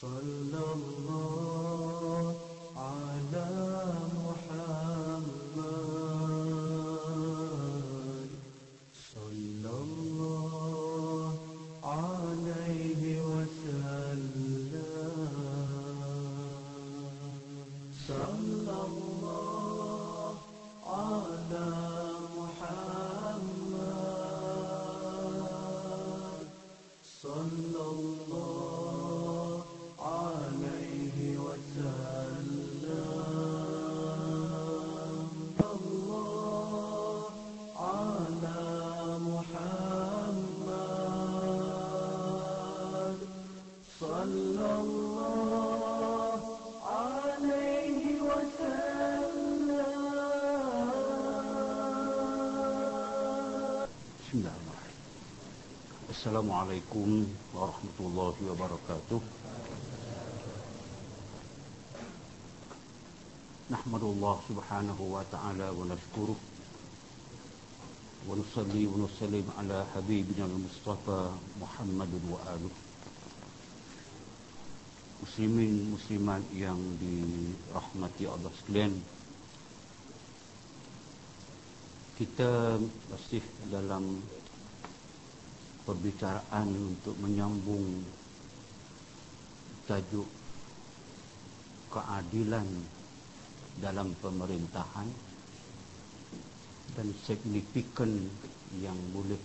sallallahu Assalamualaikum warahmatullahi wabarakatuh. Nahmadullah subhanahu wa ta'ala wa nashkuruh. Wa nusalli wa nusallim ala habibina al-mustafa Muhammadun wa Muslimin muslimat yang dirahmati Allah sekalian. Kita masih dalam perbicaraan untuk menyambung tajuk keadilan dalam pemerintahan dan signifikan yang boleh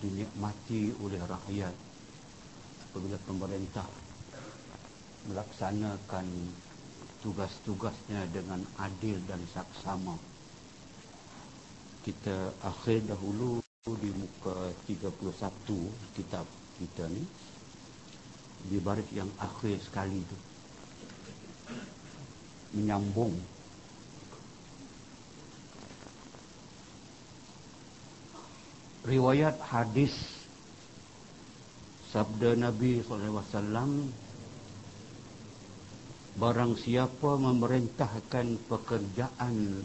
dinikmati oleh rakyat apabila pemerintah melaksanakan tugas-tugasnya dengan adil dan saksama. Kita akhir dahulu di muka 31 kitab kita ni di baris yang akhir sekali tu. Menyambung. Riwayat hadis sabda Nabi SAW barang siapa memerintahkan pekerjaan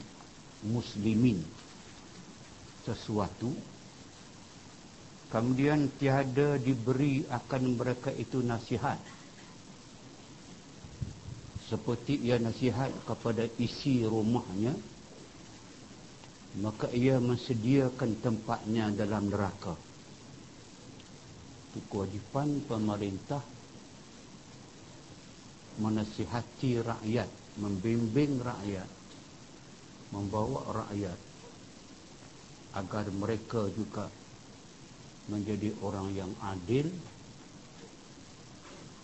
muslimin sesuatu kemudian tiada diberi akan mereka itu nasihat. Seperti ia nasihat kepada isi rumahnya maka ia mensediakan tempatnya dalam neraka. Itu kewajipan pemerintah menasihati rakyat membimbing rakyat membawa rakyat agar mereka juga menjadi orang yang adil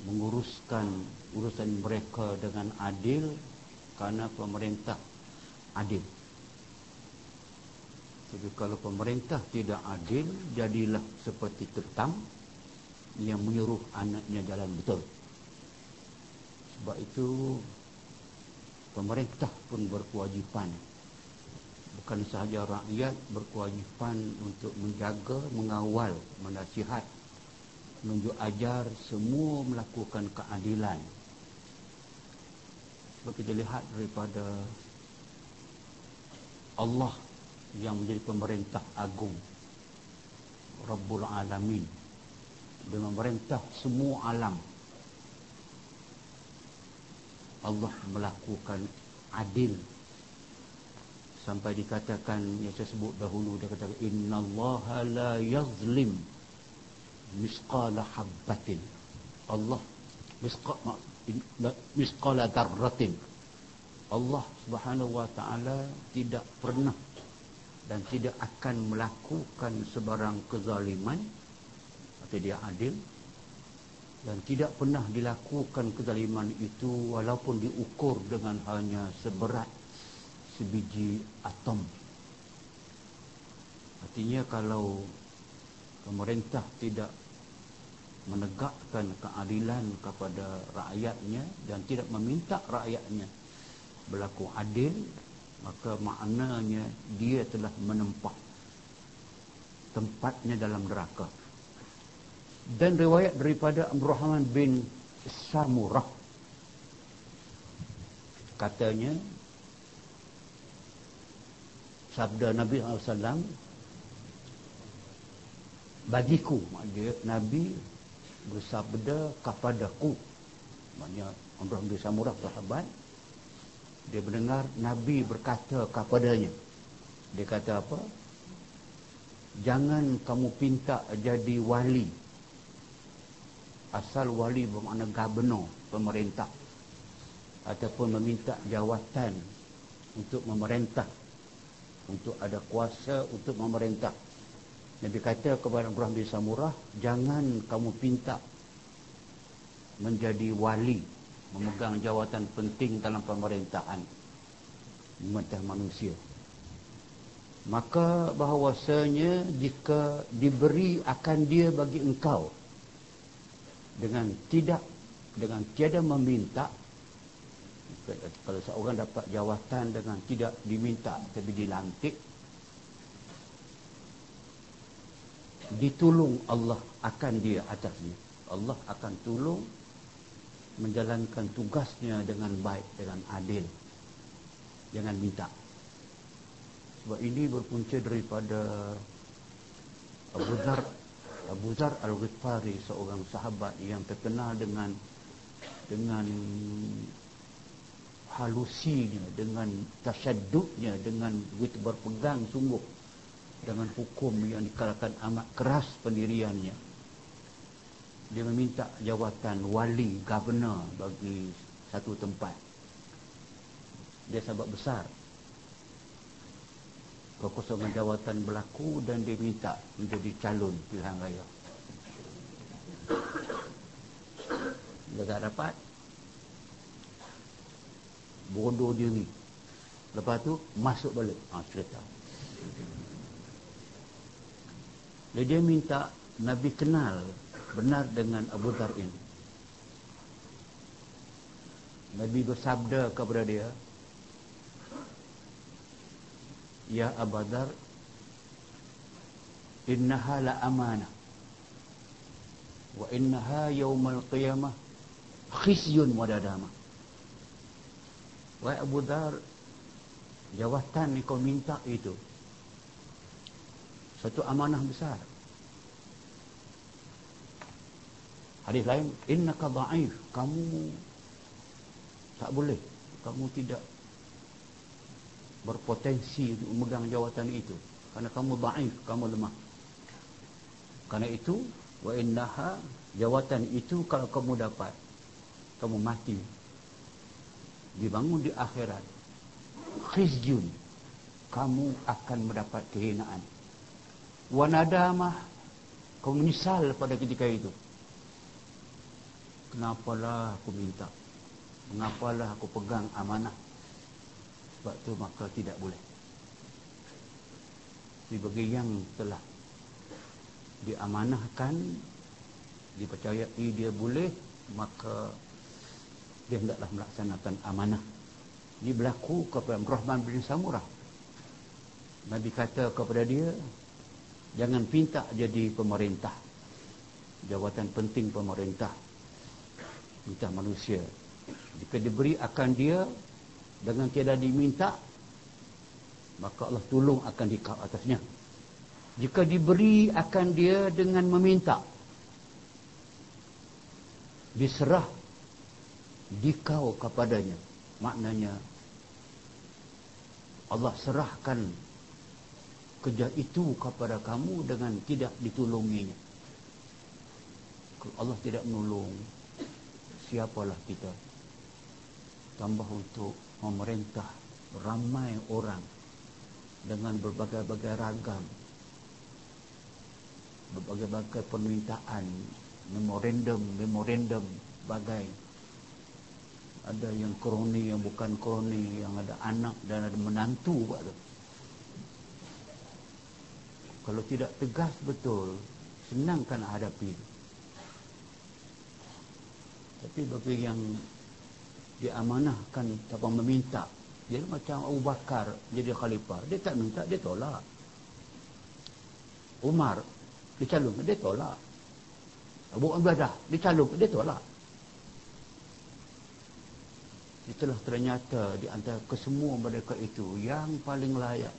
menguruskan urusan mereka dengan adil karena pemerintah adil. Jadi kalau pemerintah tidak adil jadilah seperti ketam yang menyuruh anaknya jalan betul. Sebab itu pemerintah pun berkewajipan bukan sahaja rakyat berkewajipan untuk menjaga, mengawal, menasihat, menunjuk ajar semua melakukan keadilan. Sebab kita lihat daripada Allah yang menjadi pemerintah agung, Rabbul Alamin, dia memerintah semua alam. Allah melakukan adil sampai dikatakan yang saya sebut dahulu dia kata innallaha la yazlim misqala habbatin. Allah misqala misqala darratin. Allah Subhanahu wa taala tidak pernah dan tidak akan melakukan sebarang kezaliman atau dia adil. Dan tidak pernah dilakukan kezaliman itu walaupun diukur dengan hanya seberat sebiji atom. Artinya kalau pemerintah tidak menegakkan keadilan kepada rakyatnya dan tidak meminta rakyatnya berlaku adil, maka maknanya dia telah menempah tempatnya dalam neraka. Dan riwayat daripada Abdul Rahman bin Samurah katanya sabda Nabi SAW bagiku dia Nabi bersabda kepadaku. Maknanya Umrah bin Samurah sahabat dia mendengar Nabi berkata kepadanya. Dia kata apa? Jangan kamu pinta jadi wali. Asal wali bermakna gubernur pemerintah. Ataupun meminta jawatan untuk memerintah untuk ada kuasa untuk memerintah. Nabi kata kepada Ibrahim bin Samurah jangan kamu pinta menjadi wali memegang jawatan penting dalam pemerintahan memerintah manusia. Maka bahawasanya jika diberi akan dia bagi engkau dengan tidak dengan tiada meminta kalau seorang dapat jawatan dengan tidak diminta tapi dilantik ditolong Allah akan dia atasnya. Allah akan tolong menjalankan tugasnya dengan baik dengan adil. Jangan minta. Sebab ini berpunca daripada Abu Dhar Abu Dhar Al-Ghifari seorang sahabat yang terkenal dengan dengan halusinya dengan tasyadudnya dengan begitu berpegang sungguh dengan hukum yang dikatakan amat keras pendiriannya. Dia meminta jawatan wali governor bagi satu tempat. Dia sahabat besar. Kekosongan jawatan berlaku dan dia minta menjadi calon pilihan raya. Dia tak dapat bodoh diri lepas tu masuk balik. Ha, cerita. Dan dia minta Nabi kenal benar dengan Abu Dhar ini. Nabi bersabda kepada dia Ya Abu Dhar Innaha la amanah Wa innaha yawmal qiyamah Khisyun wadadamah Wahai Abu Dhar Jawatan ni kau minta itu Satu amanah besar. Hadis lain Innaka da'if Kamu Tak boleh Kamu tidak Berpotensi untuk memegang jawatan itu. Karena kamu da'if Kamu lemah. Karena itu Wa innaha Jawatan itu kalau kamu dapat Kamu mati dibangun di akhirat. Khizyun. Kamu akan mendapat kehinaan. Wanadamah kamu menyesal pada ketika itu. Kenapalah aku minta? Mengapalah aku pegang amanah? Sebab tu maka tidak boleh. Di bagi yang telah diamanahkan dipercayai dia boleh maka dia hendaklah melaksanakan amanah. Ini berlaku kepada Rahman bin Samurah. Nabi kata kepada dia, jangan pinta jadi pemerintah. Jawatan penting pemerintah. Minta manusia. Jika diberi akan dia, dengan tiada diminta, maka Allah tolong akan di atasnya. Jika diberi akan dia dengan meminta, diserah dikau kepadanya. Maknanya Allah serahkan kerja itu kepada kamu dengan tidak ditolonginya Allah tidak menolong siapalah kita? Tambah untuk memerintah ramai orang dengan berbagai-bagai ragam berbagai-bagai permintaan memorandum memorandum bagai ada yang kroni yang bukan kroni yang ada anak dan ada menantu buat tu. Kalau tidak tegas betul senang kan hadapi. Tapi bagi yang diamanahkan tanpa meminta dia macam Abu Bakar jadi khalifah dia tak minta dia tolak. Umar dicalon dia tolak. Abu Ubaidah dicalon dia tolak itulah ternyata di antara kesemua mereka itu yang paling layak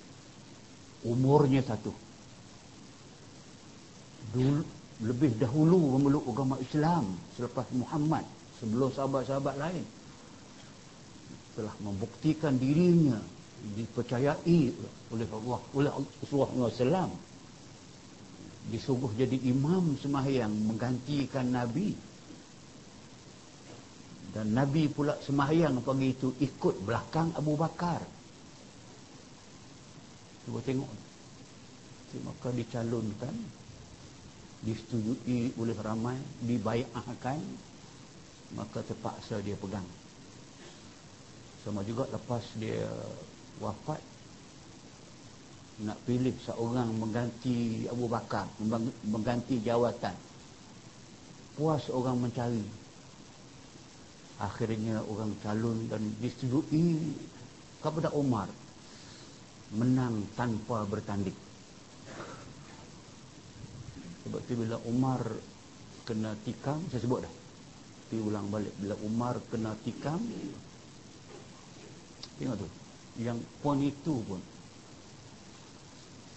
umurnya satu. Dulu lebih dahulu memeluk agama Islam selepas Muhammad sebelum sahabat-sahabat lain. Telah membuktikan dirinya dipercayai oleh Allah oleh Rasulullah SAW disuruh jadi imam sembahyang menggantikan Nabi dan Nabi pula sembahyang pagi itu ikut belakang Abu Bakar. Cuba tengok. Maka dicalonkan disetujui oleh ramai dibayarkan maka terpaksa dia pegang. Sama juga lepas dia wafat nak pilih seorang mengganti Abu Bakar mengganti jawatan. Puas orang mencari akhirnya orang calon dan disetujui kepada Umar menang tanpa bertanding. Sebab tu bila Umar kena tikam saya sebut dah. Tapi ulang balik. Bila Umar kena tikam tengok tu. Yang pon itu pun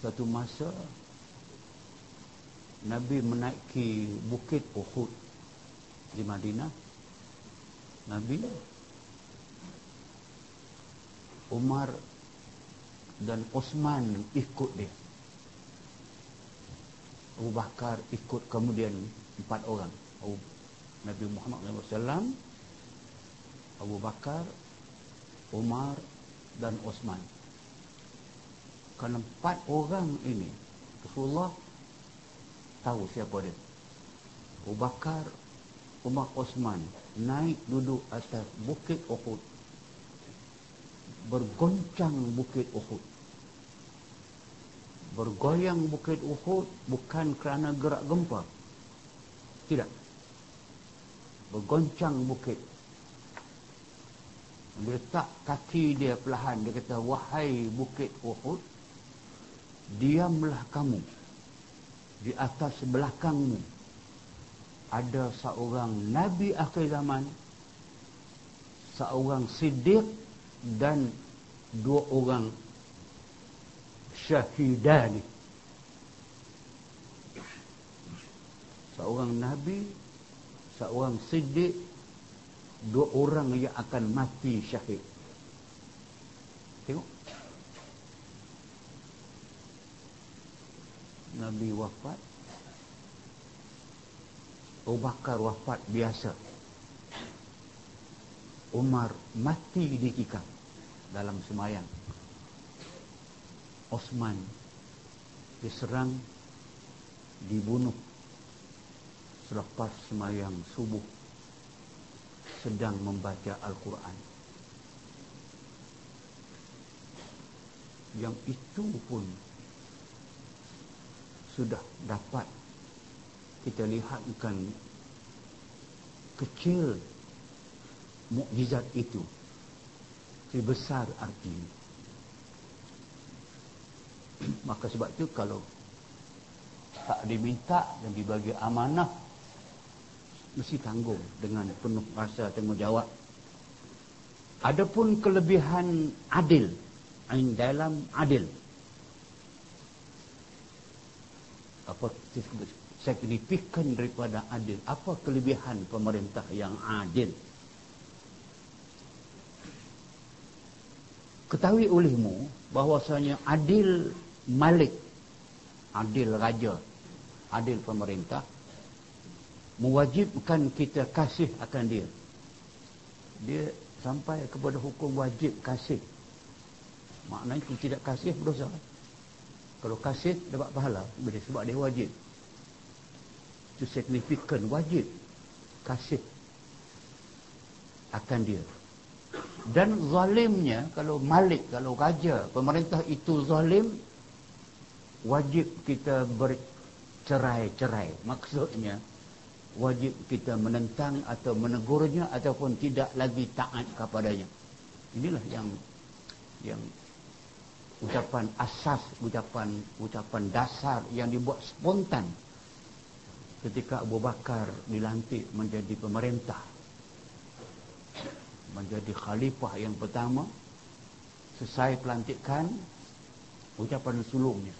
satu masa Nabi menaiki bukit Uhud di Madinah Nabi. Umar dan Osman ikut dia. Abu Bakar ikut kemudian empat orang. Nabi Muhammad SAW Abu Bakar Umar dan Osman. Kerana empat orang ini Rasulullah tahu siapa dia. Abu Bakar Umar Osman naik duduk atas bukit Uhud. Bergoncang bukit Uhud. Bergoyang bukit Uhud bukan kerana gerak gempa. Tidak. Bergoncang bukit. Letak kaki dia perlahan. Dia kata wahai bukit Uhud diamlah kamu di atas belakangmu ada seorang nabi akhir zaman seorang siddiq dan dua orang syahidani. Seorang nabi seorang siddiq dua orang yang akan mati syahid. Tengok. Nabi wafat Abu Bakar wafat biasa. Umar mati di tikam dalam semayang. Osman diserang dibunuh selepas semayang subuh sedang membaca Al-Quran. Yang itu pun sudah dapat kita lihatkan kecil mukjizat itu. Besar artinya maka sebab itu kalau tak diminta dan dibagi amanah mesti tanggung dengan penuh rasa tanggungjawab. Adapun kelebihan adil dalam adil apa signifikan daripada adil. Apa kelebihan pemerintah yang adil? Ketahui olehmu bahwasanya adil malik adil raja adil pemerintah mewajibkan kita kasih akan dia. Dia sampai kepada hukum wajib kasih. Maknanya kalau tidak kasih berdosa. Kalau kasih dapat pahala. Sebab dia wajib itu signifikan wajib. Kasih akan dia. Dan zalimnya kalau malik kalau raja pemerintah itu zalim wajib kita bercerai-cerai. Maksudnya wajib kita menentang atau menegurnya ataupun tidak lagi taat kepadanya. Inilah yang yang ucapan asas ucapan ucapan dasar yang dibuat spontan ketika Abu Bakar dilantik menjadi pemerintah menjadi khalifah yang pertama selesai pelantikan ucapan sulungnya.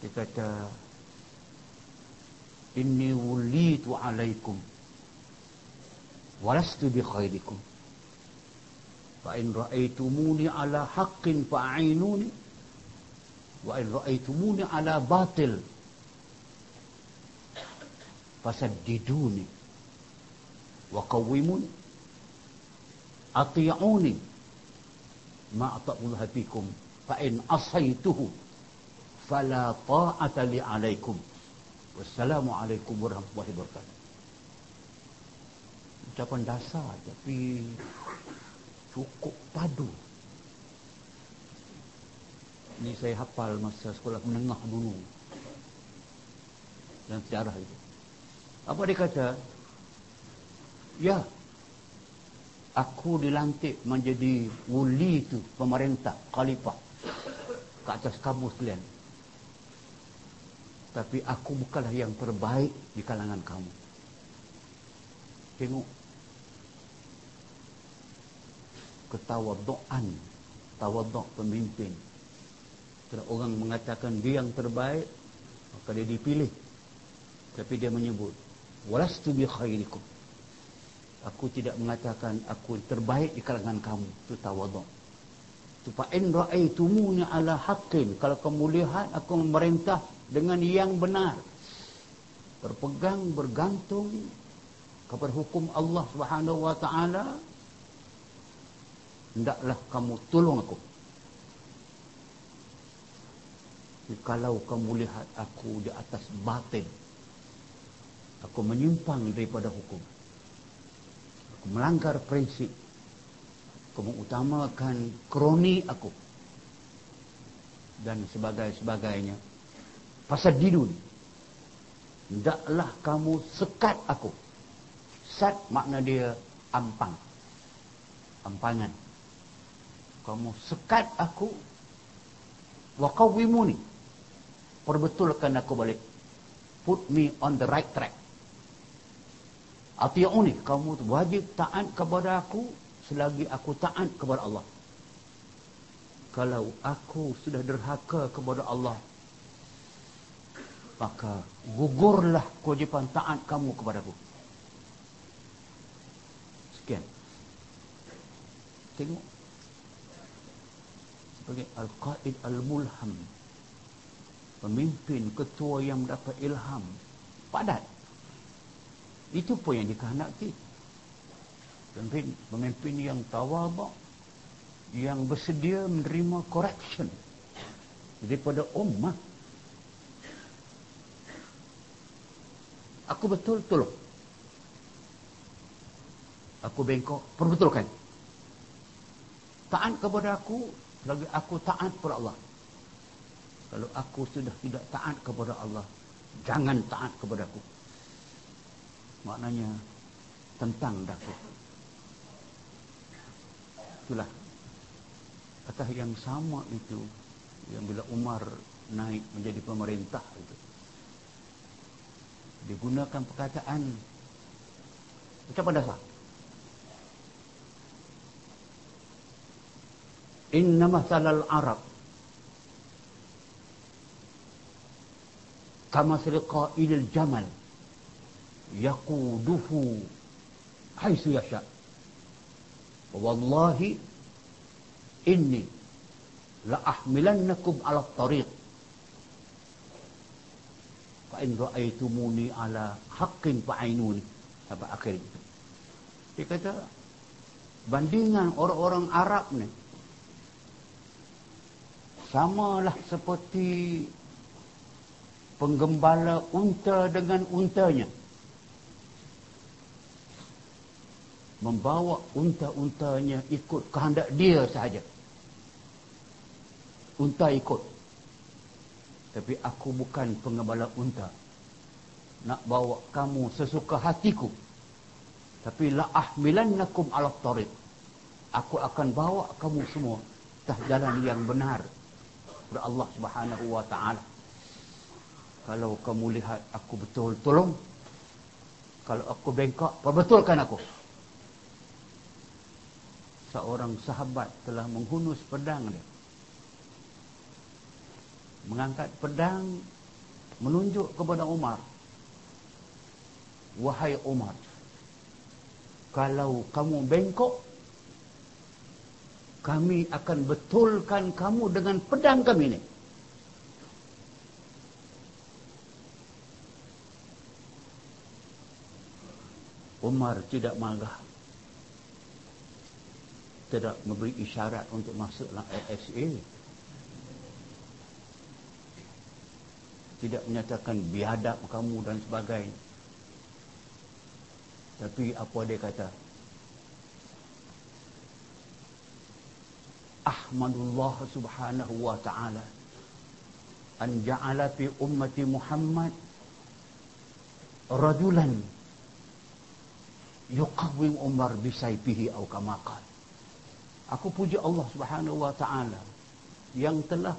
Dia kata inni wulitu alaikum walastu bi khairikum. Fa in ra'aytumuni ala haqqin fa'inuni wa in ra'aytumuni ala batil fasaddiduni wa qawwimuni ati'uni. Ma ata'ullah fikum fa in asaituhu. Fala ta'ata li alaikum. Wassalamualaikum warahmatullahi wabarakatuh. Ucapan dasar tapi cukup padu. Ini saya hafal masa sekolah menengah dulu. Dan sejarah itu apa dia kata? Ya. Aku dilantik menjadi wuli itu pemerintah khalifah. Ke atas kamu sekalian tapi aku bukanlah yang terbaik di kalangan kamu. Tengok. Ketawaduan tawaduk pemimpin. Kalau orang mengatakan dia yang terbaik maka dia dipilih. Tapi dia menyebut walastu bi khairikum. Aku tidak mengatakan aku terbaik di kalangan kamu. Itu tawaduk tu fa in ra'aitumuni ala haqqin. Kalau kamu lihat aku memerintah dengan yang benar. Berpegang bergantung kepada hukum Allah Subhanahu wa taala hendaklah kamu tolong aku. Kalau kamu lihat aku di atas batin, aku menyimpang daripada hukum. Aku melanggar prinsip. Aku mengutamakan kroni aku. Dan sebagainya. Pasal didun. Hendaklah kamu sekat aku. Sat makna dia ampang. Ampangan kamu sekat aku wa qawwimuni perbetulkan aku balik put me on the right track atiuni kamu wajib taat kepada aku selagi aku taat kepada Allah. Kalau aku sudah derhaka kepada Allah maka gugurlah kewajipan taat kamu kepada aku. Sekian. Tengok. Sebagai Al-Qaid Al-Mulham pemimpin ketua yang dapat ilham padat itu pun yang dikehendaki. Pemimpin, pemimpin yang tawabak yang bersedia menerima correction daripada ummah. Aku betul tolong. Aku bengkok perbetulkan. Taat kepada aku lagi aku taat kepada Allah. Kalau aku sudah tidak taat kepada Allah jangan taat kepada aku maknanya tentang daku itulah. Atas yang sama itu yang bila Umar naik menjadi pemerintah itu digunakan perkataan ucapan dasar Inna masalal Arab. Kama sirqa ilal jamal yaquduhu haitsu yasha wallahi inni la ahmilannakum ala tariq fa in ra'aytumuni ala haqqin fa'inuni sampai akhir dia kata bandingan orang-orang Arab ni samalah seperti penggembala unta dengan untanya membawa unta-untanya ikut kehendak dia sahaja unta ikut tapi aku bukan pengembala unta nak bawa kamu sesuka hatiku tapi la ahmilannakum ala tariq aku akan bawa kamu semua atas jalan yang benar kepada Allah Subhanahu wa taala. Kalau kamu lihat aku betul tolong. Kalau aku bengkok, perbetulkan aku. Seorang sahabat telah menghunus pedang dia. Mengangkat pedang menunjuk kepada Umar. wahai Umar kalau kamu bengkok kami akan betulkan kamu dengan pedang kami ni Umar tidak marah tidak memberi isyarat untuk masuk dalam LSA tidak menyatakan biadab kamu dan sebagainya. Tapi apa dia kata? Ahmadullah subhanahu wa ta'ala an ja'ala fi ummati Muhammad rajulan yuqawwim Umar bisayfihi atau kama qala Aku puji Allah Subhanahu wa taala yang telah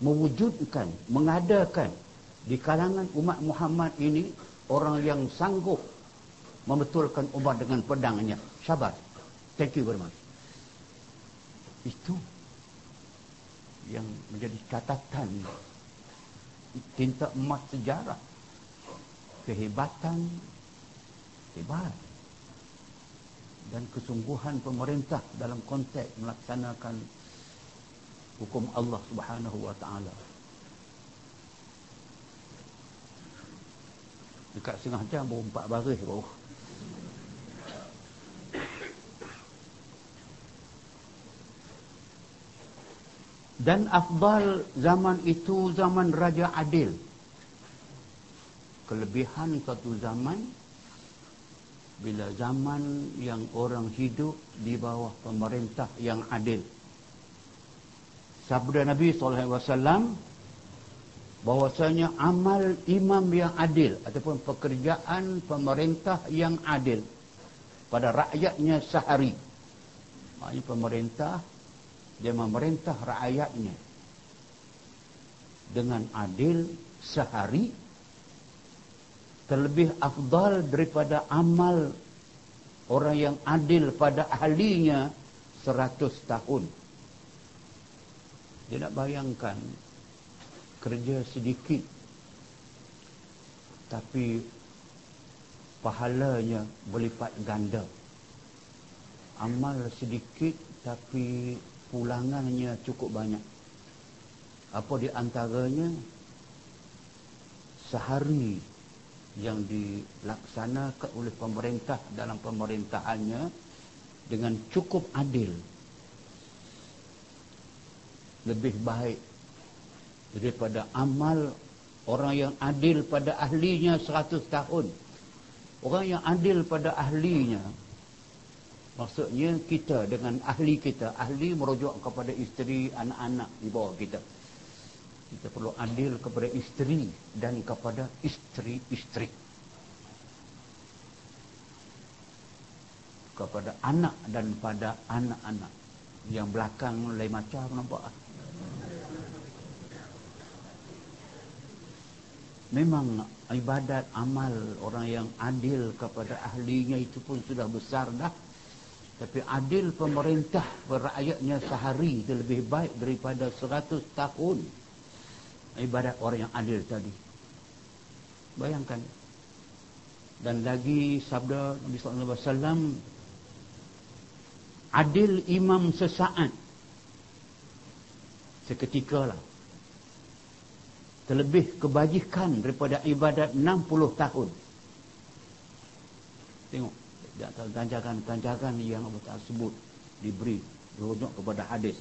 mewujudkan, mengadakan di kalangan umat Muhammad ini orang yang sanggup membetulkan Umar dengan pedangnya. Sabar. Thank you very much. Itu yang menjadi catatan tinta emas sejarah kehebatan hebat dan kesungguhan pemerintah dalam konteks melaksanakan hukum Allah Subhanahu wa taala. Dekat setengah jam baru empat baris baru. Dan afdal zaman itu zaman Raja Adil. Kelebihan satu zaman bila zaman yang orang hidup di bawah pemerintah yang adil. Sabda Nabi SAW bahwasanya amal imam yang adil ataupun pekerjaan pemerintah yang adil pada rakyatnya sehari. Maknanya pemerintah dia memerintah rakyatnya dengan adil sehari terlebih afdal daripada amal orang yang adil pada ahlinya seratus tahun. Dia nak bayangkan kerja sedikit tapi pahalanya berlipat ganda. Amal sedikit tapi pulangannya cukup banyak. Apa di antaranya? Sehari yang dilaksanakan oleh pemerintah dalam pemerintahannya dengan cukup adil. Lebih baik daripada amal orang yang adil pada ahlinya 100 tahun. Orang yang adil pada ahlinya maksudnya kita dengan ahli kita. Ahli merujuk kepada isteri anak-anak di bawah kita kita perlu adil kepada isteri dan kepada isteri-isteri. Kepada anak dan pada anak-anak. Yang belakang lain macam nampak? Memang ibadat amal orang yang adil kepada ahlinya itu pun sudah besar dah. Tapi adil pemerintah berakyatnya sehari itu lebih baik daripada 100 tahun ibadat orang yang adil tadi. Bayangkan. Dan lagi sabda Nabi sallallahu alaihi wasallam adil imam sesaat seketika lah terlebih kebajikan daripada ibadat 60 tahun tengok ganjaran-ganjaran yang Allah sebut diberi dirujuk kepada hadis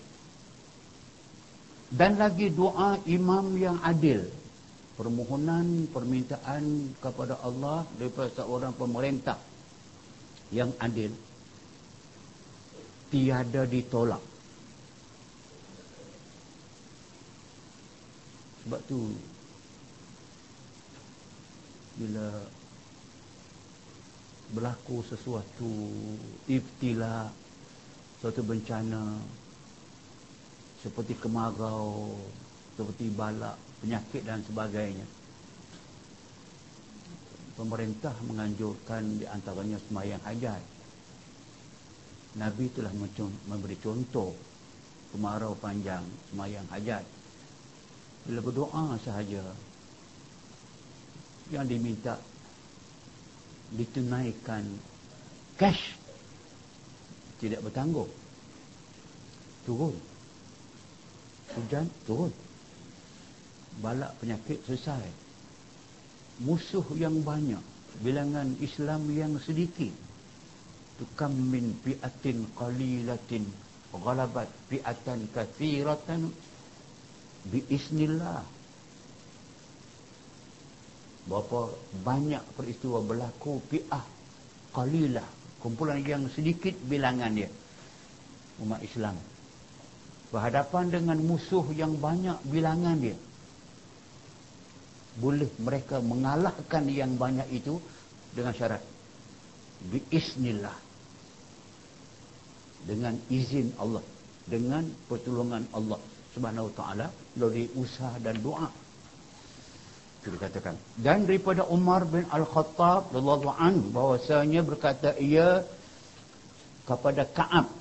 dan lagi doa imam yang adil. Permohonan permintaan kepada Allah daripada seorang pemerintah yang adil. Tiada ditolak. Sebab tu bila berlaku sesuatu ibtila suatu bencana seperti kemarau, seperti balak, penyakit dan sebagainya. Pemerintah menganjurkan di antaranya semayang hajat. Nabi telah memberi contoh kemarau panjang semayang hajat. Bila berdoa sahaja yang diminta ditunaikan cash tidak bertanggung turun hujan turun. Balak penyakit selesai. Musuh yang banyak bilangan Islam yang sedikit tukam min fi'atin qalilatin ghalabat fi'atan kathiratan biiznillah berapa banyak peristiwa berlaku fi'ah qalilah kumpulan yang sedikit bilangan dia umat Islam berhadapan dengan musuh yang banyak bilangan dia. Boleh mereka mengalahkan yang banyak itu dengan syarat biiznillah dengan izin Allah dengan pertolongan Allah Subhanahu wa taala melalui usaha dan doa. Itu dikatakan. Dan daripada Umar bin Al-Khattab bahwasanya berkata ia kepada Ka'ab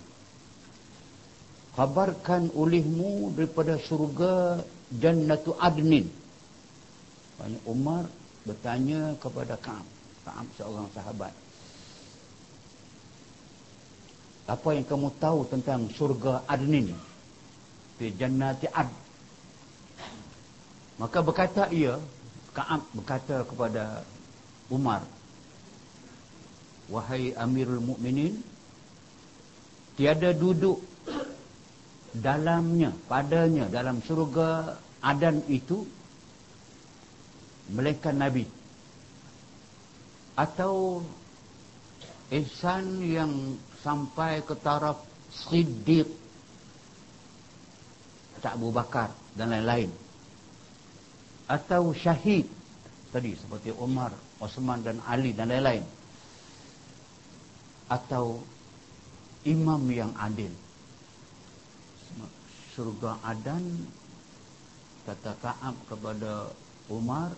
kabarkan olehmu daripada syurga jannatu adnin. Banyak Umar bertanya kepada Ka'ab. Ka'ab seorang sahabat. Apa yang kamu tahu tentang syurga adnin? Di jannati ad. Maka berkata ia Ka'ab berkata kepada Umar wahai amirul mukminin tiada duduk dalamnya padanya dalam syurga adan itu melainkan Nabi. Atau insan yang sampai ke taraf Siddiq tak Abu Bakar dan lain-lain. Atau syahid tadi seperti Umar, Osman dan Ali dan lain-lain. Atau imam yang adil surga adan kata Kaab kepada Umar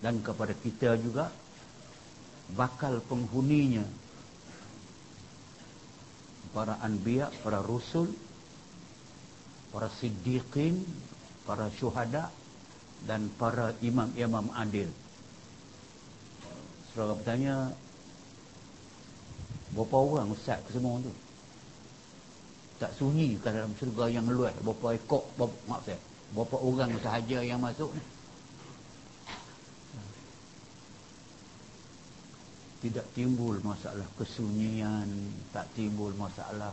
dan kepada kita juga bakal penghuninya para anbiya, para rusul, para siddiqin, para syuhada dan para imam-imam adil. Saudara bertanya, berapa orang ustaz semua tu? Tak sunyi ke dalam syurga yang luas, berapa ekor, berapa, saya, berapa orang sahaja yang masuk ni? tidak timbul masalah kesunyian tak timbul masalah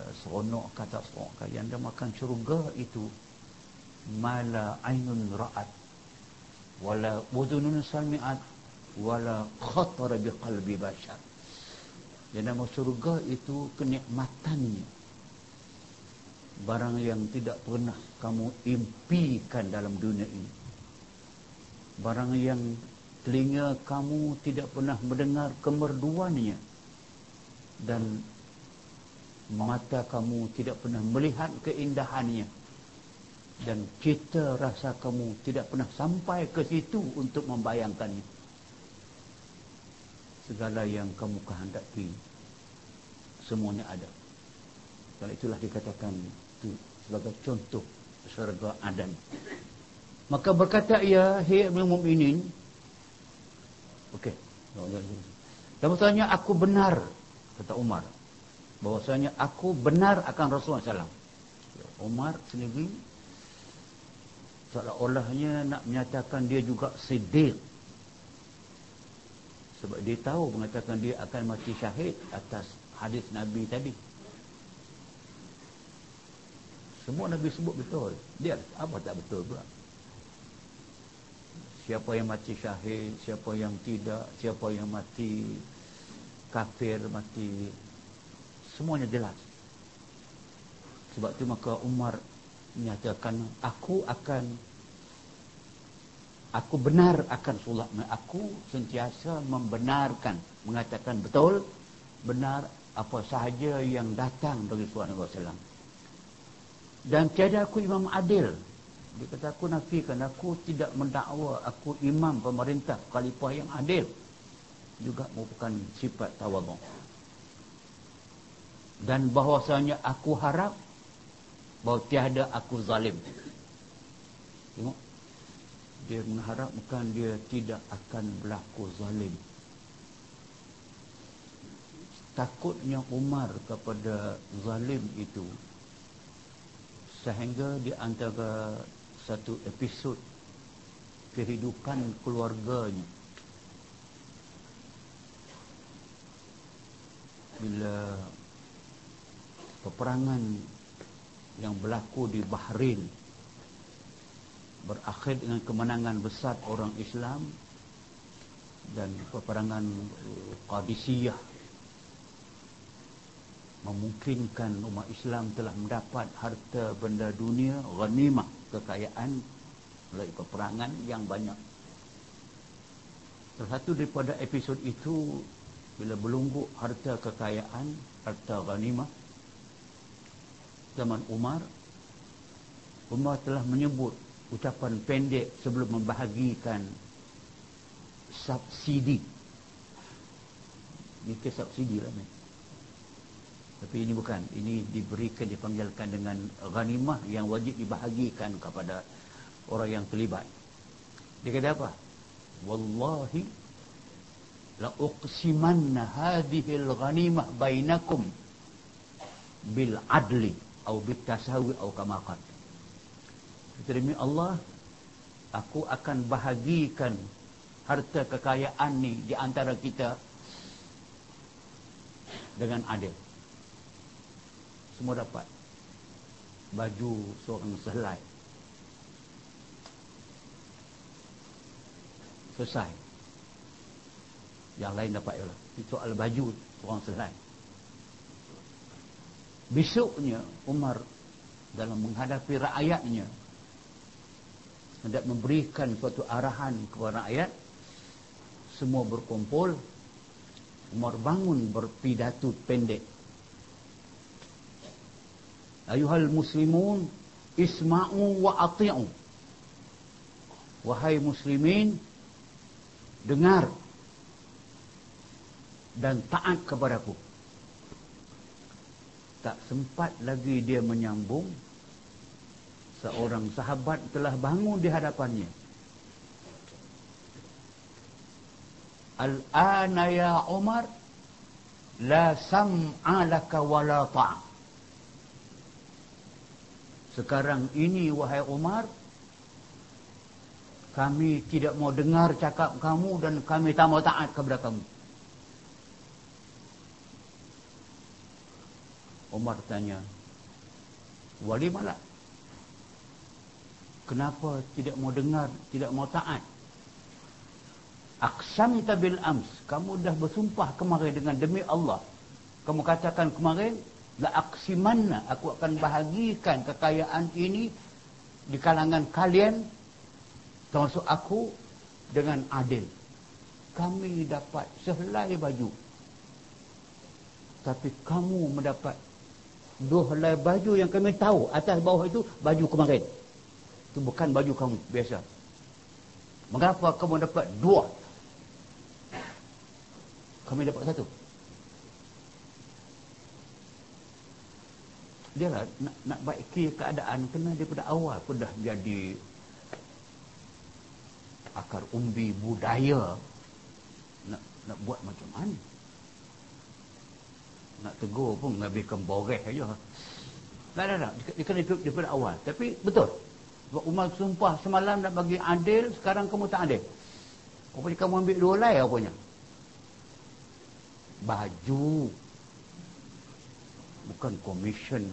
uh, seronok kata seronok kaya anda makan syurga itu mala ainun ra'at wala budunun sami'at wala khatara bi qalbi bashar. Yang nama syurga itu kenikmatannya barang yang tidak pernah kamu impikan dalam dunia ini. Barang yang telinga kamu tidak pernah mendengar kemerduannya. Dan mata kamu tidak pernah melihat keindahannya. Dan cita rasa kamu tidak pernah sampai ke situ untuk membayangkannya. Segala yang kamu kehendaki semuanya ada. Dan itulah dikatakan itu sebagai contoh syurga Adan maka berkata ia hei mukminin Okey. Dan maksudnya aku benar kata Umar. Bahwasanya aku benar akan Rasulullah SAW. Umar sendiri seolah-olahnya nak menyatakan dia juga siddiq. Sebab dia tahu mengatakan dia akan mati syahid atas hadis Nabi tadi. Semua Nabi sebut betul. Dia apa tak betul pula? siapa yang mati syahid, siapa yang tidak, siapa yang mati kafir, mati semuanya jelas. Sebab itu maka Umar menyatakan aku akan aku benar akan solat aku sentiasa membenarkan mengatakan betul benar apa sahaja yang datang dari Tuhan Allah dan tiada aku imam adil. Dia kata aku nafikan aku tidak mendakwa aku imam pemerintah khalifah yang adil. Juga merupakan sifat tawaduk dan bahwasanya aku harap bahawa tiada aku zalim. Tengok. Dia mengharapkan dia tidak akan berlaku zalim. Takutnya Umar kepada zalim itu sehingga di antara satu episod kehidupan keluarganya bila peperangan yang berlaku di Bahrain berakhir dengan kemenangan besar orang Islam dan peperangan uh, Qadisiyah memungkinkan umat Islam telah mendapat harta benda dunia ghanimah kekayaan melalui peperangan yang banyak. Salah satu daripada episod itu bila berlungguk harta kekayaan harta ghanimah zaman Umar Umar telah menyebut ucapan pendek sebelum membahagikan subsidi ini ke subsidi lah ni tapi ini bukan. Ini diberikan dipanggilkan dengan ghanimah yang wajib dibahagikan kepada orang yang terlibat. Dia kata apa? Wallahi la uqsimanna hadhihi al-ghanimah bainakum bil adli atau bil tasawi atau kama qala demi Allah aku akan bahagikan harta kekayaan ni di antara kita dengan adil semua dapat. Baju seorang sehelai selesai. Yang lain dapat ialah soal baju seorang sehelai besoknya Umar dalam menghadapi rakyatnya hendak memberikan suatu arahan kepada rakyat semua berkumpul Umar bangun berpidato pendek ayuhal muslimun isma'u wa ati'u. Wahai muslimin dengar dan taat kepadaku. Tak sempat lagi dia menyambung. Seorang sahabat telah bangun di hadapannya. Al-ana ya Umar la sam'a laka wa la ta'a sekarang ini wahai Umar kami tidak mau dengar cakap kamu dan kami tak mau taat kepada kamu. Umar tanya wali malak kenapa tidak mau dengar tidak mau taat? Aksam tabil ams. Kamu dah bersumpah kemarin dengan demi Allah. Kamu katakan kemarin la aksimanna aku akan bahagikan kekayaan ini di kalangan kalian termasuk aku dengan adil. Kami dapat sehelai baju. Tapi kamu mendapat dua helai baju yang kami tahu. Atas bawah itu baju kemarin. Itu bukan baju kamu biasa. Mengapa kamu dapat dua? Kami dapat satu dia lah nak, nak baiki keadaan kena daripada awal pun dah jadi akar umbi budaya. Nak nak buat macam mana? Nak tegur pun ngabihkan boreh aja. Tak ada tak. Dia kena hidup daripada awal. Tapi betul. Sebab Umar sumpah semalam nak bagi adil sekarang kamu tak adil. Rupanya kamu ambil dua lay rupanya. Baju. Bukan komisen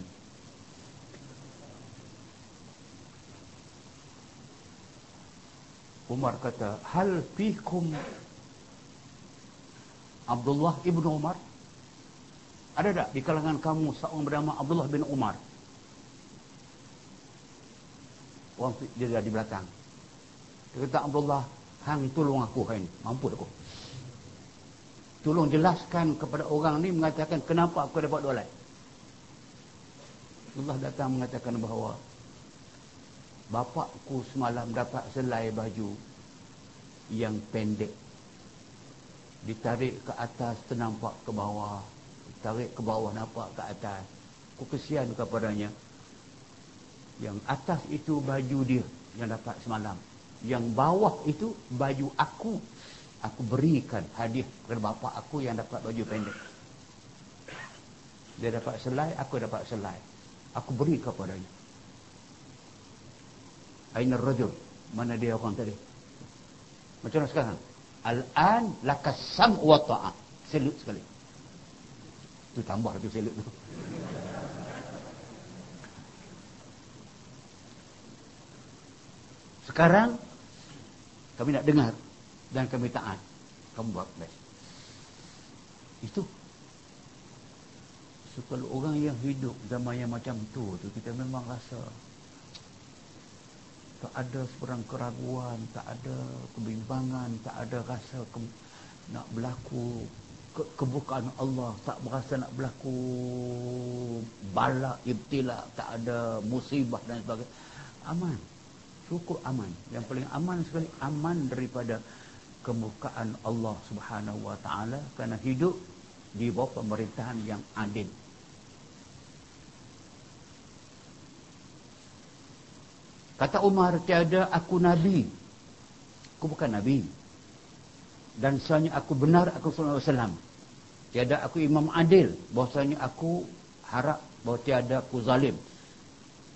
Umar kata, hal fikum Abdullah ibnu Umar? Ada tak di kalangan kamu seorang bernama Abdullah bin Umar? Orang dia dah di belakang. Dia kata Abdullah, hang tolong aku hari ini. Mampu aku. Tolong jelaskan kepada orang ni mengatakan kenapa aku dapat dua lain. Abdullah datang mengatakan bahawa bapakku semalam dapat selai baju yang pendek. Ditarik ke atas ternampak ke bawah. Tarik ke bawah nampak ke atas. Aku kesian kepadanya. Yang atas itu baju dia yang dapat semalam. Yang bawah itu baju aku. Aku berikan hadiah kepada bapa aku yang dapat baju pendek. Dia dapat selai, aku dapat selai. Aku beri kepadanya. Aina rajul? Mana dia orang tadi? Macam mana sekarang? Al-an lakas sam wa ta'a. Selut sekali. Tu tambah tu selut tu. Sekarang kami nak dengar dan kami taat. Kamu buat baik. Itu. So, kalau orang yang hidup zaman yang macam tu, tu kita memang rasa tak ada seberang keraguan, tak ada kebimbangan, tak ada rasa ke, nak berlaku ke, kebukaan Allah, tak berasa nak berlaku bala, ibtila, tak ada musibah dan sebagainya. Aman. Cukup aman. Yang paling aman sekali, aman daripada kebukaan Allah subhanahu wa ta'ala kerana hidup di bawah pemerintahan yang adil. Kata Umar, tiada aku Nabi. Aku bukan Nabi. Dan sebenarnya aku benar, aku SAW. Tiada aku imam adil. Bahasanya aku harap bahawa tiada aku zalim.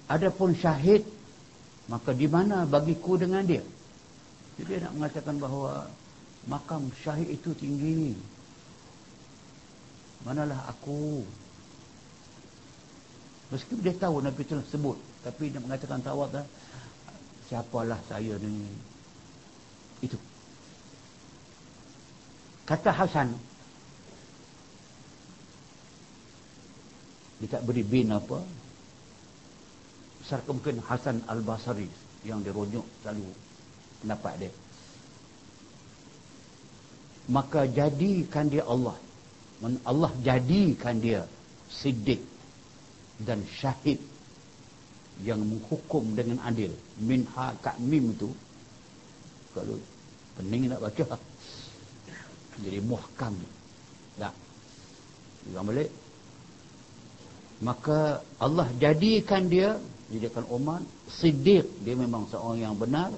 Adapun syahid, maka di mana bagiku dengan dia? Jadi dia nak mengatakan bahawa makam syahid itu tinggi. Manalah aku. Meskipun dia tahu Nabi telah sebut. Tapi dia mengatakan tawad dah. Siapalah saya ni? Itu. Kata Hasan dia tak beri bin apa? Besar kemungkinan Hasan Al-Basri yang dirujuk selalu pendapat dia. Maka jadikan dia Allah. Allah jadikan dia siddiq dan syahid yang menghukum dengan adil. Min ha kat mim tu kalau pening nak baca jadi muhkam. Tak. Ulang balik maka Allah jadikan dia jadikan Umar siddiq. Dia memang seorang yang benar.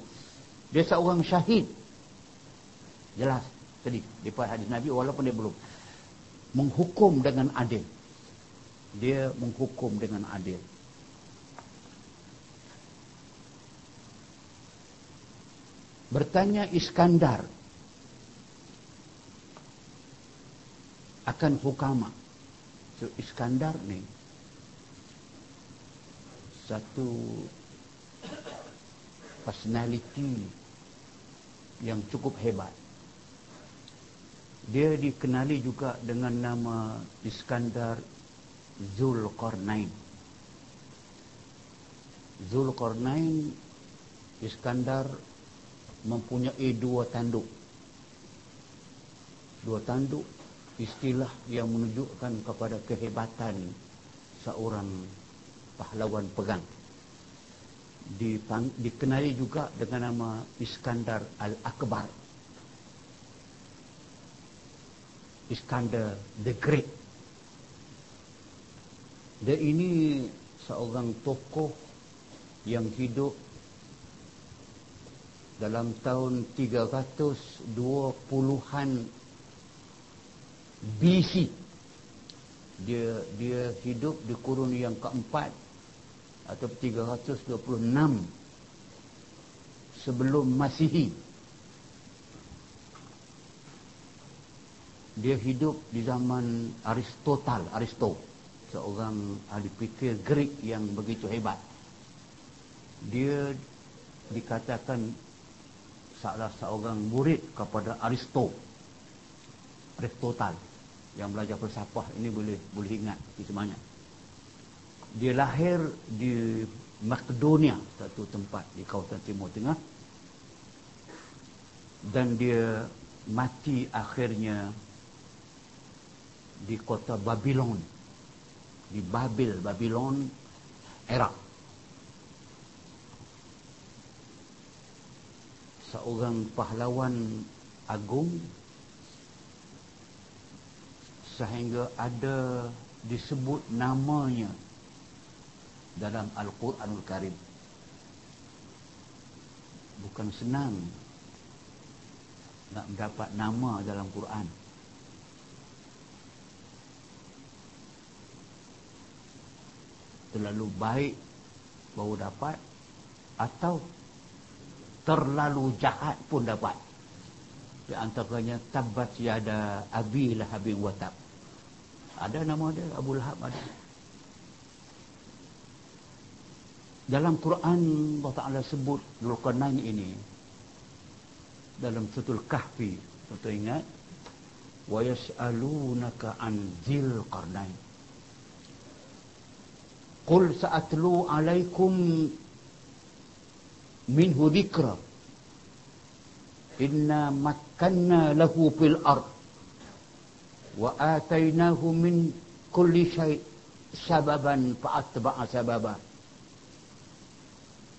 Dia seorang syahid. Jelas. Tadi di hadis Nabi walaupun dia belum. Menghukum dengan adil. Dia menghukum dengan adil bertanya Iskandar akan hukama. So, Iskandar ni satu personality yang cukup hebat. Dia dikenali juga dengan nama Iskandar Zulkarnain. Zulkarnain Iskandar mempunyai dua tanduk. Dua tanduk istilah yang menunjukkan kepada kehebatan seorang pahlawan pegang. Dipang, dikenali juga dengan nama Iskandar Al-Akbar. Iskandar the Great. Dia ini seorang tokoh yang hidup dalam tahun 320-an BC dia dia hidup di kurun yang keempat atau 326 sebelum Masihi. Dia hidup di zaman Aristotle Aristo seorang ahli fikir Greek yang begitu hebat. Dia dikatakan salah seorang murid kepada Aristo. Aristotle yang belajar filsafah ini boleh boleh ingat di semuanya dia lahir di Makedonia satu tempat di kawasan Timur Tengah. Dan dia mati akhirnya di kota Babylon di Babil Babylon Iraq seorang pahlawan agung sehingga ada disebut namanya dalam Al-Quranul Karim. Bukan senang nak mendapat nama dalam Quran. Terlalu baik baru dapat atau terlalu jahat pun dapat. Di antaranya tabat siada abi lahabin watab. Ada nama dia Abu Lahab ada. Dalam Quran Allah Ta'ala sebut Zulkarnain ini dalam sutul kahfi kita ingat wa yas'alunaka an zil qarnain. Qul sa'atlu alaikum minhu dhikra. Inna makkanna lahu fil ard. Wa atainahu min kulli syai sababan fa'atba'a sababa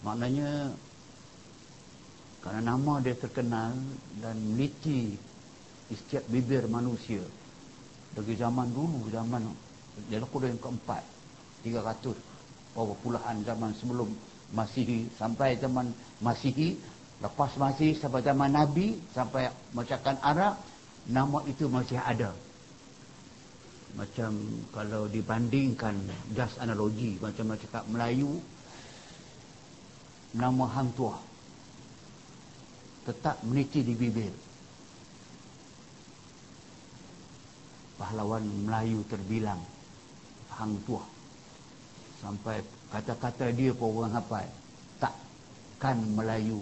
maknanya kerana nama dia terkenal dan meniti setiap bibir manusia dari zaman dulu zaman dia laku yang keempat 300 beberapa puluhan zaman sebelum Masihi sampai zaman Masihi lepas Masihi sampai zaman Nabi sampai masyarakat Arab nama itu masih ada. Macam kalau dibandingkan just analogi macam cakap Melayu nama hang tuah tetap meniti di bibir. Pahlawan Melayu terbilang hang tuah. Sampai kata-kata dia pun orang hafal takkan Melayu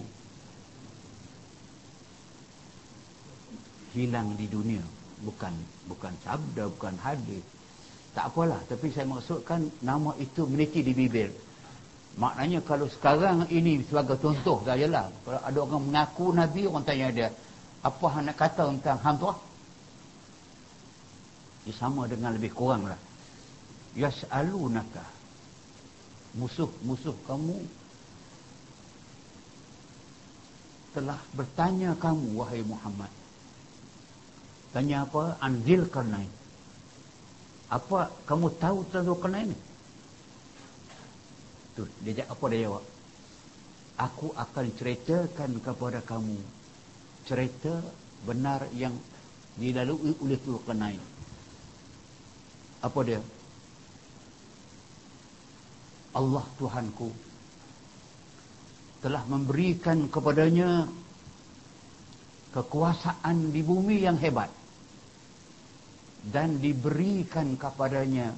hilang di dunia bukan bukan sabda bukan hadis tak apalah tapi saya maksudkan nama itu meniti di bibir Maknanya kalau sekarang ini sebagai contoh sajalah. Kalau ada orang mengaku Nabi, orang tanya dia. Apa nak kata tentang hang tu? Dia sama dengan lebih kurang lah. Yas'alunaka. Musuh-musuh kamu telah bertanya kamu, wahai Muhammad. Tanya apa? Anzil karnain. Apa kamu tahu tentang karnain ini? Tu, dia apa dia jawab? Aku akan ceritakan kepada kamu cerita benar yang dilalui oleh Zulkarnain. Apa dia? Allah Tuhanku telah memberikan kepadanya kekuasaan di bumi yang hebat dan diberikan kepadanya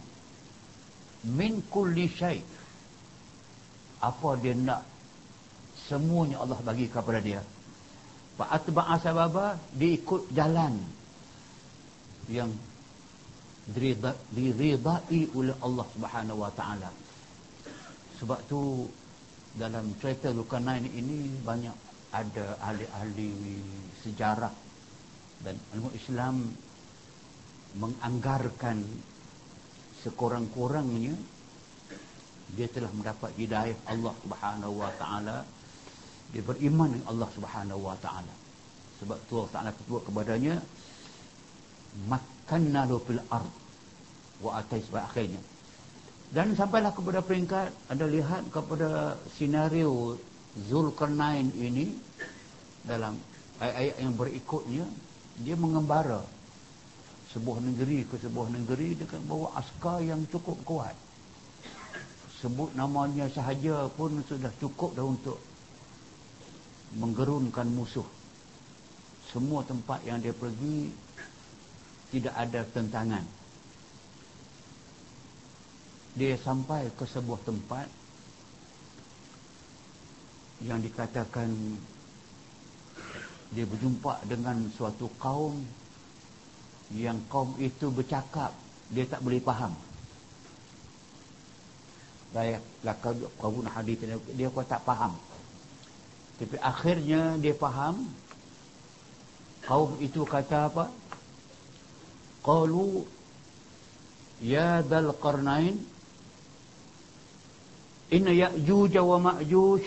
min kulli syai' apa dia nak semuanya Allah bagi kepada dia? Fa'atba'a sababa dia ikut jalan yang diridai oleh Allah Subhanahu wa taala sebab tu dalam cerita Zulkarnain ini banyak ada ahli-ahli sejarah dan ilmu Islam menganggarkan sekurang-kurangnya dia telah mendapat hidayah Allah Subhanahu wa taala. Dia beriman dengan Allah Subhanahu wa taala. Sebab tu Allah Taala ketua kepadanya makanna lu fil ard wa atais wa akhirnya dan sampailah kepada peringkat ada lihat kepada senario Zulkarnain ini dalam ayat-ayat yang berikutnya dia mengembara sebuah negeri ke sebuah negeri dengan bawa askar yang cukup kuat. Sebut namanya sahaja pun sudah cukup dah untuk menggerunkan musuh. Semua tempat yang dia pergi tidak ada tentangan dia sampai ke sebuah tempat yang dikatakan dia berjumpa dengan suatu kaum yang kaum itu bercakap. Dia tak boleh faham. Saya lakab qabun hadis dia kau tak faham. Tapi akhirnya dia faham kaum itu kata apa? Qalu ya dal qarnain inna ya'juj wa ma'juj.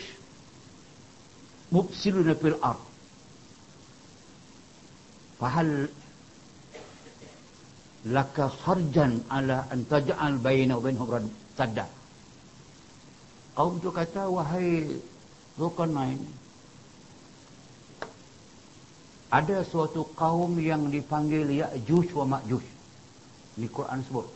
Mubsiluna fil ard. Fahal laka kharjan ala an taj'al baina wa bainahum sadda. Kaum tu kata wahai Zulkarnain ada suatu kaum yang dipanggil Ya'juj wa Ma'juj. Ni Quran sebut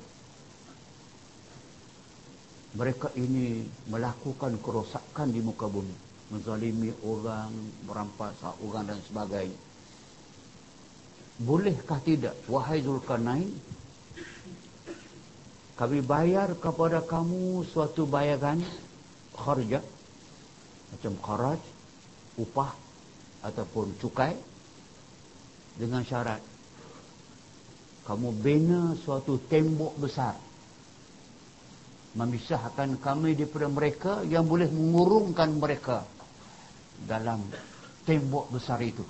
mereka ini melakukan kerosakan di muka bumi. Menzalimi orang merampas hak orang dan sebagainya. Bolehkah tidak wahai Zulkarnain? Kami bayar kepada kamu suatu bayaran kharja macam kharaj upah ataupun cukai dengan syarat. Kamu bina suatu tembok besar memisahkan kami daripada mereka yang boleh mengurungkan mereka dalam tembok besar itu.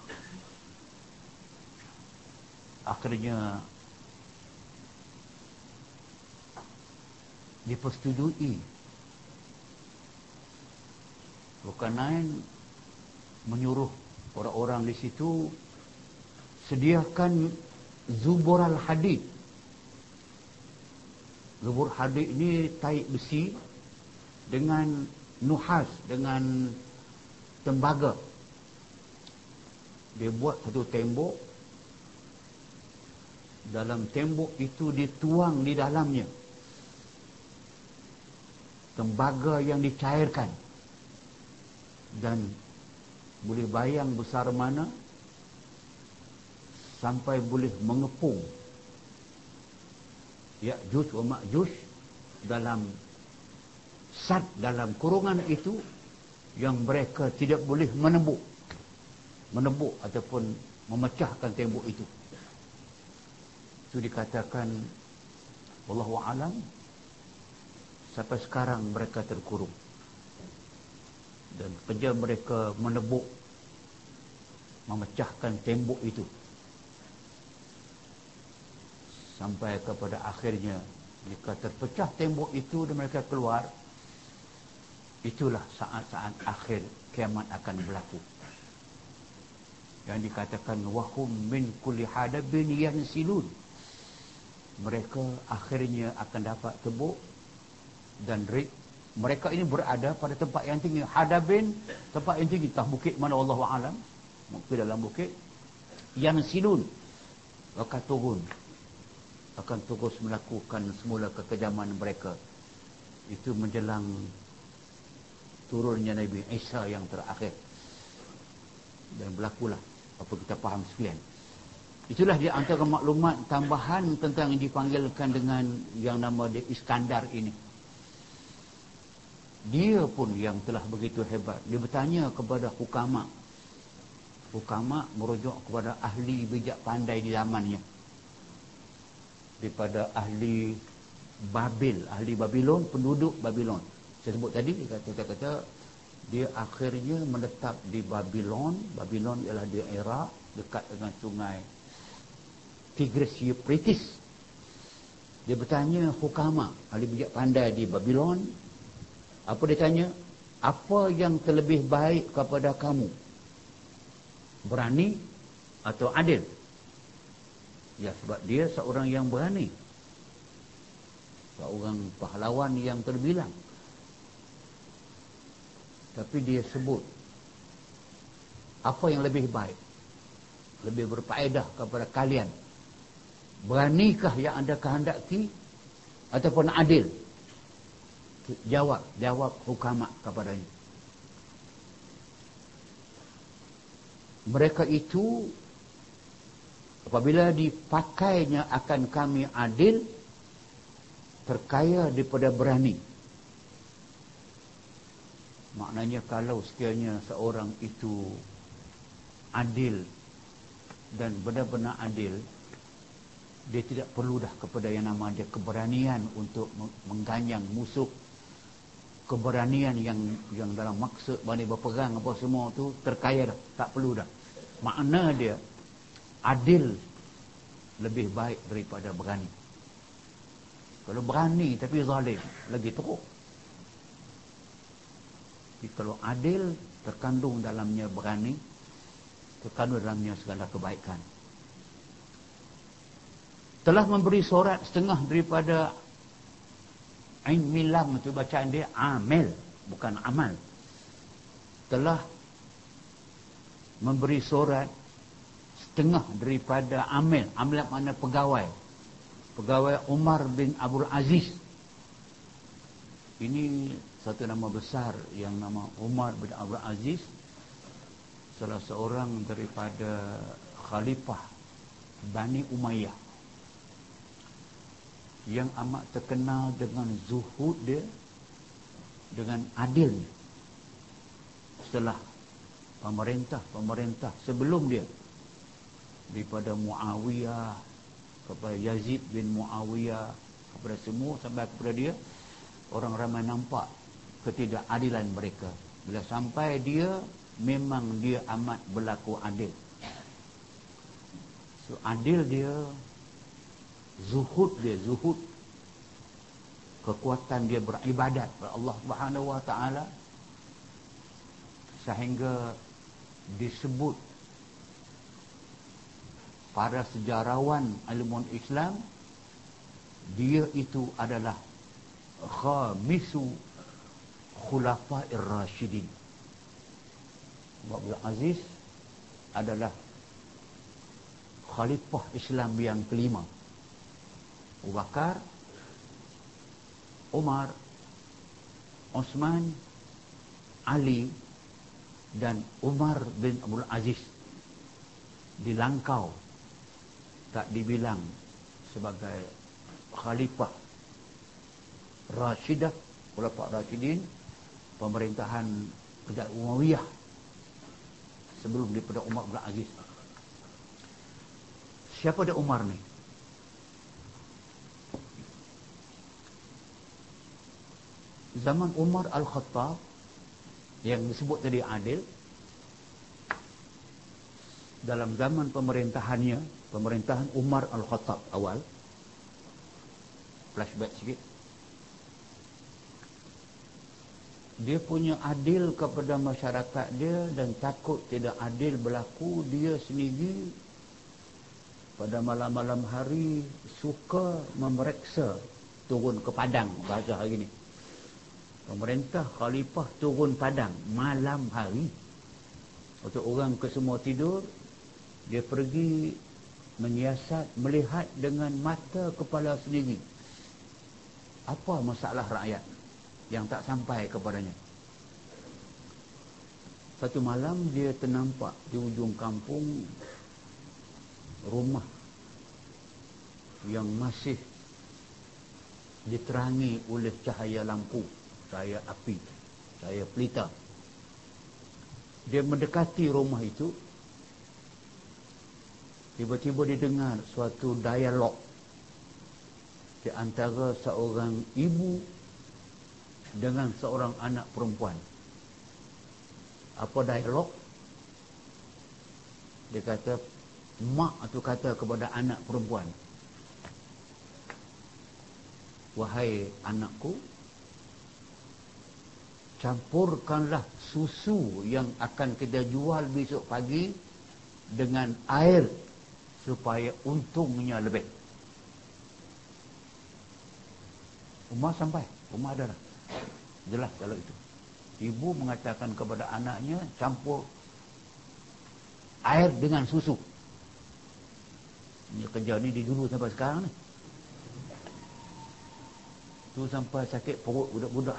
Akhirnya dipersetujui bukan lain menyuruh orang-orang di situ sediakan zubur al-hadid Zubur hadid ini taik besi dengan nuhas, dengan tembaga. Dia buat satu tembok. Dalam tembok itu dituang di dalamnya. Tembaga yang dicairkan. Dan boleh bayang besar mana sampai boleh mengepung Ya'juj wa Ma'juj dalam sad dalam kurungan itu yang mereka tidak boleh menembuk. Menembuk ataupun memecahkan tembok itu. Itu dikatakan wallahu alam sampai sekarang mereka terkurung. Dan kerja mereka menebuk memecahkan tembok itu sampai kepada akhirnya. Jika terpecah tembok itu dan mereka keluar itulah saat-saat akhir kiamat akan berlaku. Yang dikatakan wahum min kulli hadabin yansilun. Mereka akhirnya akan dapat tebuk dan mereka ini berada pada tempat yang tinggi. Hadabin tempat yang tinggi. Tak bukit mana Allah alam. Mungkin dalam bukit. Yang silun akan turun akan terus melakukan semula kekejaman mereka. Itu menjelang turunnya Nabi Isa yang terakhir. Dan berlakulah. Apa kita faham sekalian. Itulah di antara maklumat tambahan tentang yang dipanggilkan dengan yang nama dia Iskandar ini. Dia pun yang telah begitu hebat. Dia bertanya kepada hukama hukama merujuk kepada ahli bijak pandai di zamannya daripada ahli Babil, ahli Babylon, penduduk Babylon. Saya sebut tadi, dia kata, kata dia akhirnya menetap di Babylon. Babylon ialah di Iraq, dekat dengan sungai Tigris Euphrates. Dia bertanya hukama, ahli bijak pandai di Babylon. Apa dia tanya? Apa yang terlebih baik kepada kamu? Berani atau adil? Ya sebab dia seorang yang berani. Seorang pahlawan yang terbilang. Tapi dia sebut apa yang lebih baik? Lebih berfaedah kepada kalian. Beranikah yang anda kehendaki ataupun adil? Jawab, jawab hukama kepadanya. Mereka itu apabila dipakainya akan kami adil terkaya daripada berani. Maknanya kalau sekiranya seorang itu adil dan benar-benar adil dia tidak perlu dah kepada yang nama dia keberanian untuk mengganyang musuh. Keberanian yang yang dalam maksud bani berperang apa semua tu terkaya dah tak perlu dah makna dia adil lebih baik daripada berani. Kalau berani tapi zalim lagi teruk. Tapi kalau adil terkandung dalamnya berani terkandung dalamnya segala kebaikan. Telah memberi surat setengah daripada Ain Milam itu bacaan dia Amel bukan Amal. Telah memberi surat setengah daripada amil. Amil mana pegawai? Pegawai Umar bin Abdul Aziz. Ini satu nama besar yang nama Umar bin Abdul Aziz salah seorang daripada khalifah Bani Umayyah. Yang amat terkenal dengan zuhud dia dengan adil setelah pemerintah-pemerintah sebelum dia daripada Muawiyah kepada Yazid bin Muawiyah kepada semua sampai kepada dia orang ramai nampak ketidakadilan mereka. Bila sampai dia memang dia amat berlaku adil. So adil dia zuhud dia zuhud. Kekuatan dia beribadat kepada Allah Subhanahu wa taala sehingga disebut para sejarawan ilmuwan Islam dia itu adalah khamisu khulafa'ir rasyidin Abdul Aziz adalah khalifah Islam yang kelima. Abu Bakar Umar Osman Ali dan Umar bin Abdul Aziz dilangkau tak dibilang sebagai khalifah Rashidah Khalifah Rashidin pemerintahan Kerajaan Umayyah sebelum daripada Umar bin Aziz. Siapa dia Umar ni? Zaman Umar Al-Khattab yang disebut tadi adil dalam zaman pemerintahannya pemerintahan Umar Al-Khattab awal. Flashback sikit. Dia punya adil kepada masyarakat dia dan takut tidak adil berlaku dia sendiri pada malam-malam hari suka memeriksa turun ke padang bahasa hari ini. Pemerintah khalifah turun padang malam hari. Untuk orang ke semua tidur dia pergi menyiasat melihat dengan mata kepala sendiri apa masalah rakyat yang tak sampai kepadanya satu malam dia ternampak di ujung kampung rumah yang masih diterangi oleh cahaya lampu cahaya api, cahaya pelita. Dia mendekati rumah itu, tiba-tiba dia dengar suatu dialog di antara seorang ibu dengan seorang anak perempuan. Apa dialog? Dia kata, mak itu kata kepada anak perempuan, Wahai anakku, campurkanlah susu yang akan kita jual besok pagi dengan air supaya untungnya lebih. Umar sampai, Umar ada Jelas kalau itu. Ibu mengatakan kepada anaknya campur air dengan susu. Ini kerja ni di dulu sampai sekarang ni. Tu sampai sakit perut budak-budak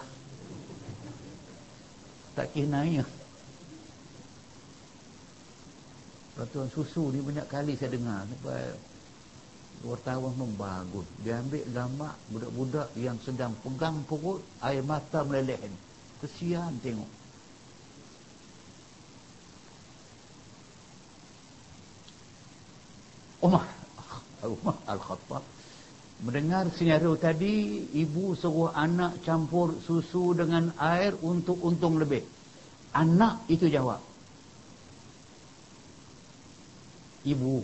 tak kinanya Peraturan susu ni banyak kali saya dengar. Sampai wartawan membagus dia ambil gambar budak-budak yang sedang pegang perut air mata meleleh ni. Kesian tengok. Umar Umar Al-Khattab. Mendengar senario tadi, ibu suruh anak campur susu dengan air untuk untung lebih. Anak itu jawab. Ibu,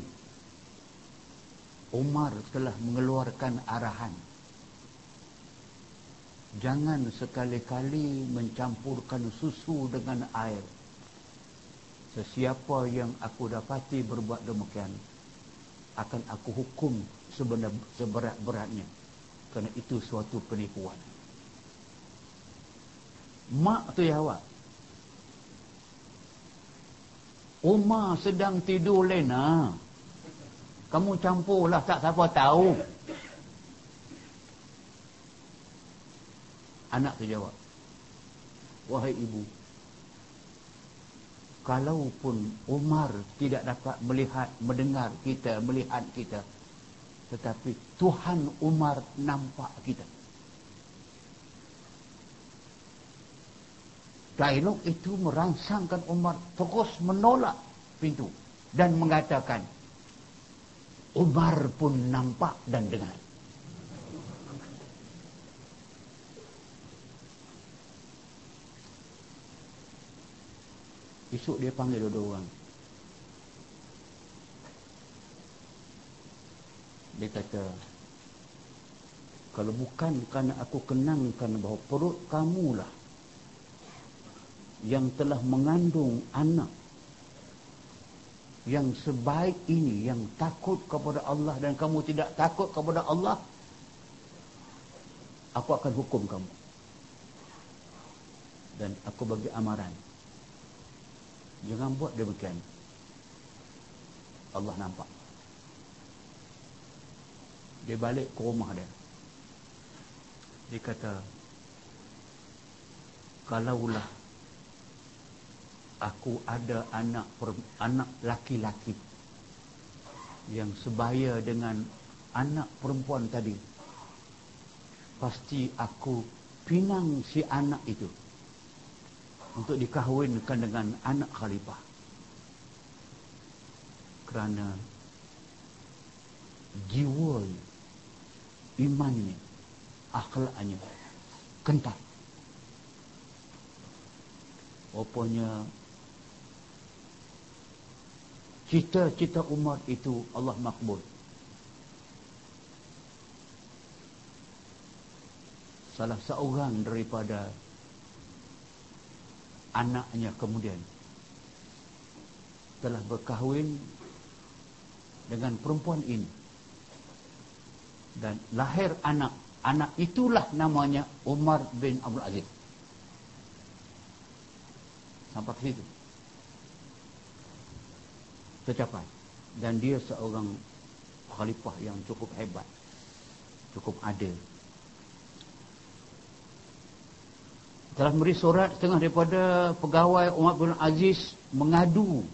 Umar telah mengeluarkan arahan. Jangan sekali-kali mencampurkan susu dengan air. Sesiapa yang aku dapati berbuat demikian, akan aku hukum seberat-beratnya kerana itu suatu penipuan mak tu jawab Umar sedang tidur lena. Kamu campurlah tak siapa tahu. Anak tu jawab wahai ibu kalaupun Umar tidak dapat melihat mendengar kita melihat kita tetapi Tuhan Umar nampak kita dialog itu merangsangkan Umar terus menolak pintu dan mengatakan Umar pun nampak dan dengar Esok dia panggil dua orang. Dia kata, kalau bukan kerana aku kenangkan bahawa perut kamulah yang telah mengandung anak yang sebaik ini, yang takut kepada Allah dan kamu tidak takut kepada Allah, aku akan hukum kamu. Dan aku bagi amaran. Jangan buat demikian. Allah nampak. Dia balik ke rumah dia. Dia kata, kalaulah aku ada anak anak laki-laki yang sebaya dengan anak perempuan tadi, pasti aku pinang si anak itu untuk dikahwinkan dengan anak khalifah. Kerana jiwa imannya akhlaknya kental. Rupanya cita-cita umat itu Allah makbul. Salah seorang daripada anaknya kemudian telah berkahwin dengan perempuan ini. Dan lahir anak. Anak itulah namanya Umar bin Abdul Aziz. Sampai situ tercapai. Dan dia seorang khalifah yang cukup hebat cukup adil. Telah memberi surat setengah daripada pegawai Umar bin Aziz mengadu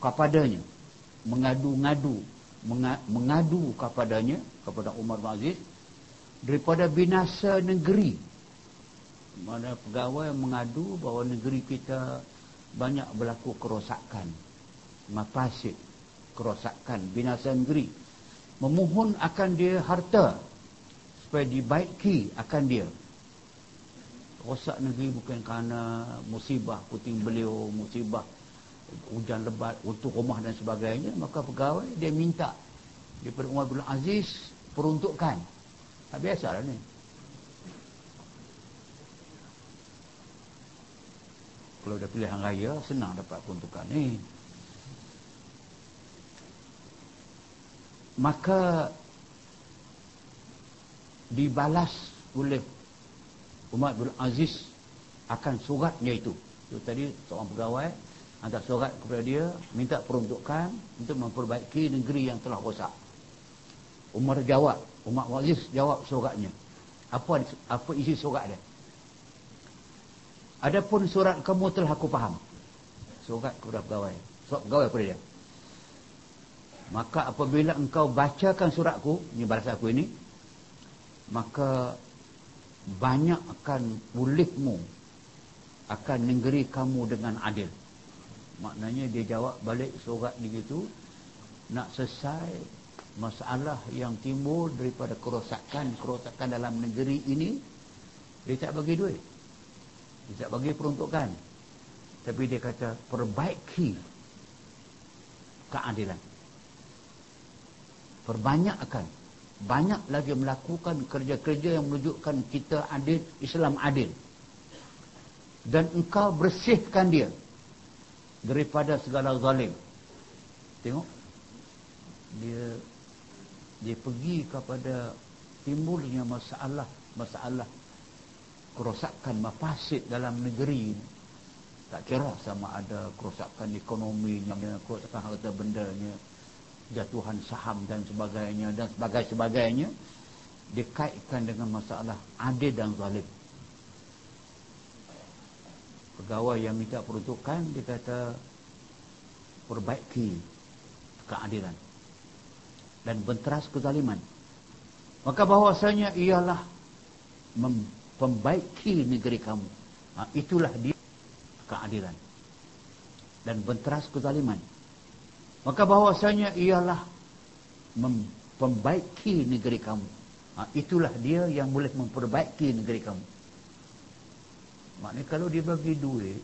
kepadanya. Mengadu-ngadu mengadu kepadanya kepada Umar bin Aziz daripada binasa negeri. Mana pegawai mengadu bahawa negeri kita banyak berlaku kerosakan mafasid kerosakan binasa negeri memohon akan dia harta supaya dibaiki akan dia rosak negeri bukan kerana musibah puting beliau, musibah hujan lebat untuk rumah dan sebagainya, maka pegawai dia minta daripada Umar bin Aziz peruntukan. Tak biasalah ni. Kalau dah pilihan raya, senang dapat peruntukan ni. Maka dibalas oleh Umar bin Aziz akan suratnya itu. Itu tadi seorang pegawai hantar surat kepada dia minta peruntukan untuk memperbaiki negeri yang telah rosak. Umar jawab, Umar bin Aziz jawab suratnya. Apa apa isi surat dia? Adapun surat kamu telah aku faham. Surat kepada pegawai. Surat pegawai kepada dia. Maka apabila engkau bacakan suratku, ini balas aku ini, maka banyak akan pulihmu akan negeri kamu dengan adil. Maknanya dia jawab balik surat dia itu nak selesai masalah yang timbul daripada kerosakan-kerosakan dalam negeri ini dia tak bagi duit. Dia tak bagi peruntukan. Tapi dia kata perbaiki keadilan perbanyakkan banyak lagi melakukan kerja-kerja yang menunjukkan kita adil, Islam adil. Dan engkau bersihkan dia daripada segala zalim. Tengok. Dia dia pergi kepada timbulnya masalah masalah kerosakan mafasid dalam negeri. Tak kira sama ada kerosakan ekonominya, kerosakan harta bendanya, jatuhan saham dan sebagainya dan sebagainya sebagainya dikaitkan dengan masalah adil dan zalim. Pegawai yang minta peruntukan dia kata perbaiki keadilan dan benteras kezaliman. Maka bahawasanya ialah memperbaiki negeri kamu. Ha, itulah dia keadilan dan benteras kezaliman maka bahawasanya ialah memperbaiki negeri kamu. Ha, itulah dia yang boleh memperbaiki negeri kamu. Maknanya kalau dia bagi duit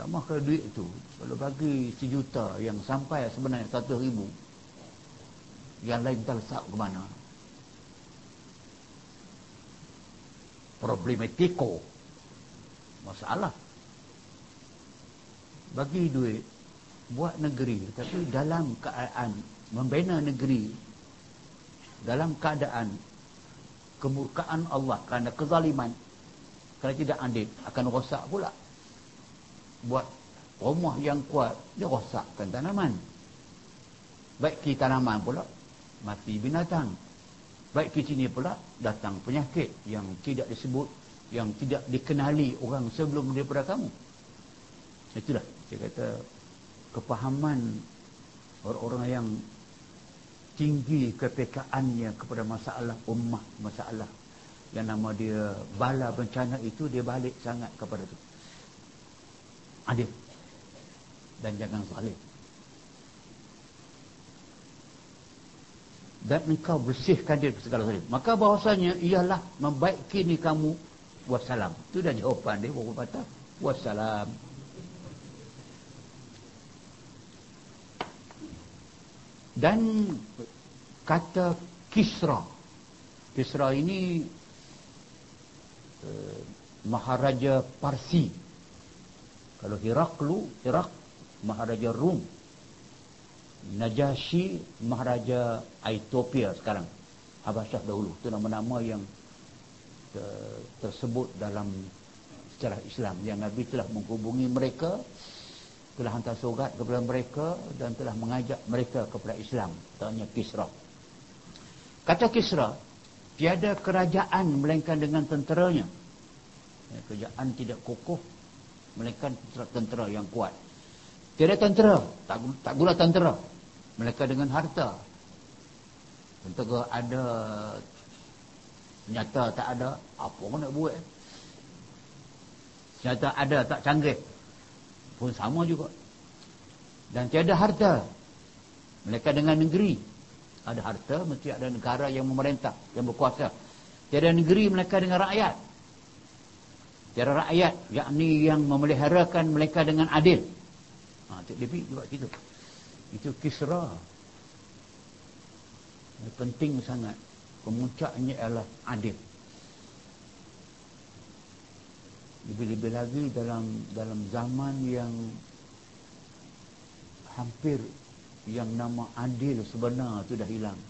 sama kalau duit tu. Kalau bagi sejuta yang sampai sebenarnya satu ribu yang lain terlesak ke mana. Problematiko. Masalah. Bagi duit buat negeri tapi dalam keadaan membina negeri dalam keadaan kemurkaan Allah kerana kezaliman kerana tidak adil akan rosak pula buat rumah yang kuat dia rosakkan tanaman baik ki tanaman pula mati binatang. Baik ke sini pula datang penyakit yang tidak disebut, yang tidak dikenali orang sebelum daripada kamu. Itulah saya kata kepahaman orang-orang yang tinggi kepekaannya kepada masalah ummah, masalah yang nama dia bala bencana itu dia balik sangat kepada itu. Adil. Dan jangan saling. dan engkau bersihkan dia segala sahaja. Maka bahasanya ialah membaiki ni kamu wassalam. Itu dah jawapan dia patah. Wassalam. Dan kata Kisra. Kisra ini uh, Maharaja Parsi. Kalau Hiraklu, Hirak Maharaja Rum. Najashi Maharaja Ethiopia sekarang Habasyah dahulu itu nama-nama yang ter, tersebut dalam sejarah Islam yang Nabi telah menghubungi mereka telah hantar surat kepada mereka dan telah mengajak mereka kepada Islam tanya Kisra. Kata Kisra tiada kerajaan melainkan dengan tenteranya. Ya, kerajaan tidak kukuh melainkan tentera yang kuat. Tiada tentera tak, tak guna tentera mereka dengan harta. Tentera ada Nyata tak ada Apa nak buat. Nyata ada tak canggih Pun sama juga. Dan tiada harta. Mereka dengan negeri. Ada harta Mesti ada negara yang memerintah Yang berkuasa. Tiada negeri mereka dengan rakyat. Tiada rakyat Yakni yang memeliharakan mereka dengan adil. Ha, Cik Depi juga gitu. Itu kisra. Ini penting sangat. Pemuncaknya adalah adil lebih-lebih lagi dalam dalam zaman yang hampir yang nama adil sebenar itu dah hilang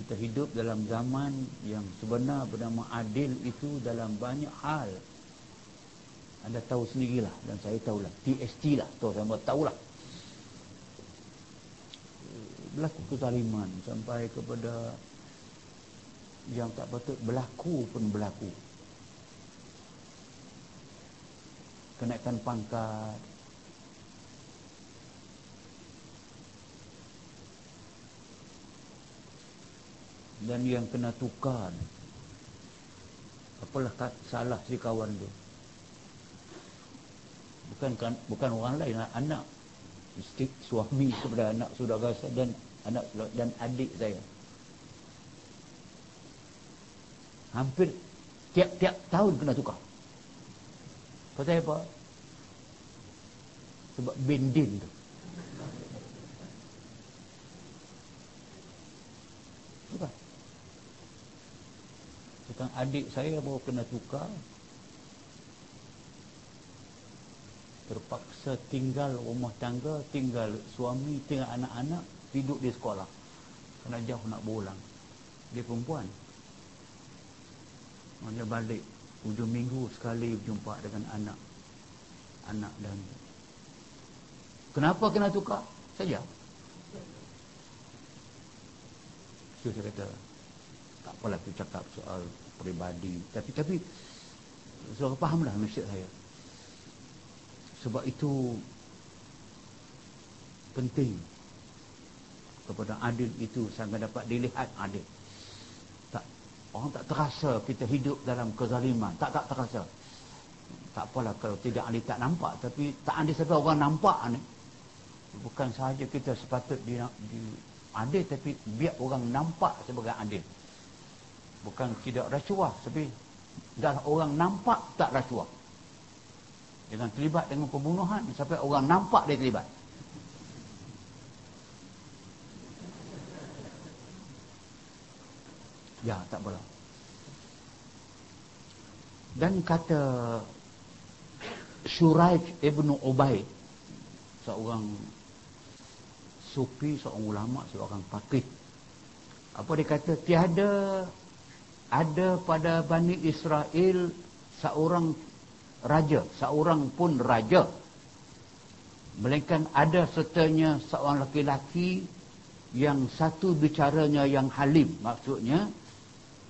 kita hidup dalam zaman yang sebenar bernama adil itu dalam banyak hal anda tahu sendirilah dan saya tahulah. TST lah. Tahu saya tahulah. Berlaku kezaliman sampai kepada yang tak patut berlaku pun berlaku. Kenaikan pangkat. Dan yang kena tukar. Apalah salah si kawan tu bukan kan, bukan orang lain anak isteri suami kepada anak saudara saya dan anak dan adik saya hampir tiap-tiap tahun kena tukar pasal apa sebab bendin tu tukar sekarang adik saya baru kena tukar terpaksa tinggal rumah tangga, tinggal suami, tinggal anak-anak, hidup di sekolah. Kena jauh nak pulang. Dia perempuan. Dia balik hujung minggu sekali berjumpa dengan anak. Anak dan Kenapa kena tukar? Saja. So, saya kata tak apalah aku cakap soal peribadi. Tapi tapi saudara fahamlah maksud saya sebab itu penting kepada adil itu sangat dapat dilihat adil orang tak terasa kita hidup dalam kezaliman. Tak tak terasa. Tak apalah kalau tidak adil tak nampak. Tapi tak adil sampai orang nampak ni. Bukan sahaja kita sepatut di, di adil tapi biar orang nampak sebagai adil. Bukan tidak rasuah tapi dah orang nampak tak rasuah. Jangan terlibat dengan pembunuhan sampai orang nampak dia terlibat ya tak boleh dan kata Shuraij Ibn Ubaid seorang sufi, seorang ulama, seorang pakih apa dia kata tiada ada pada Bani Israel seorang raja, seorang pun raja. Melainkan ada sertanya seorang laki-laki yang satu bicaranya yang halim. Maksudnya,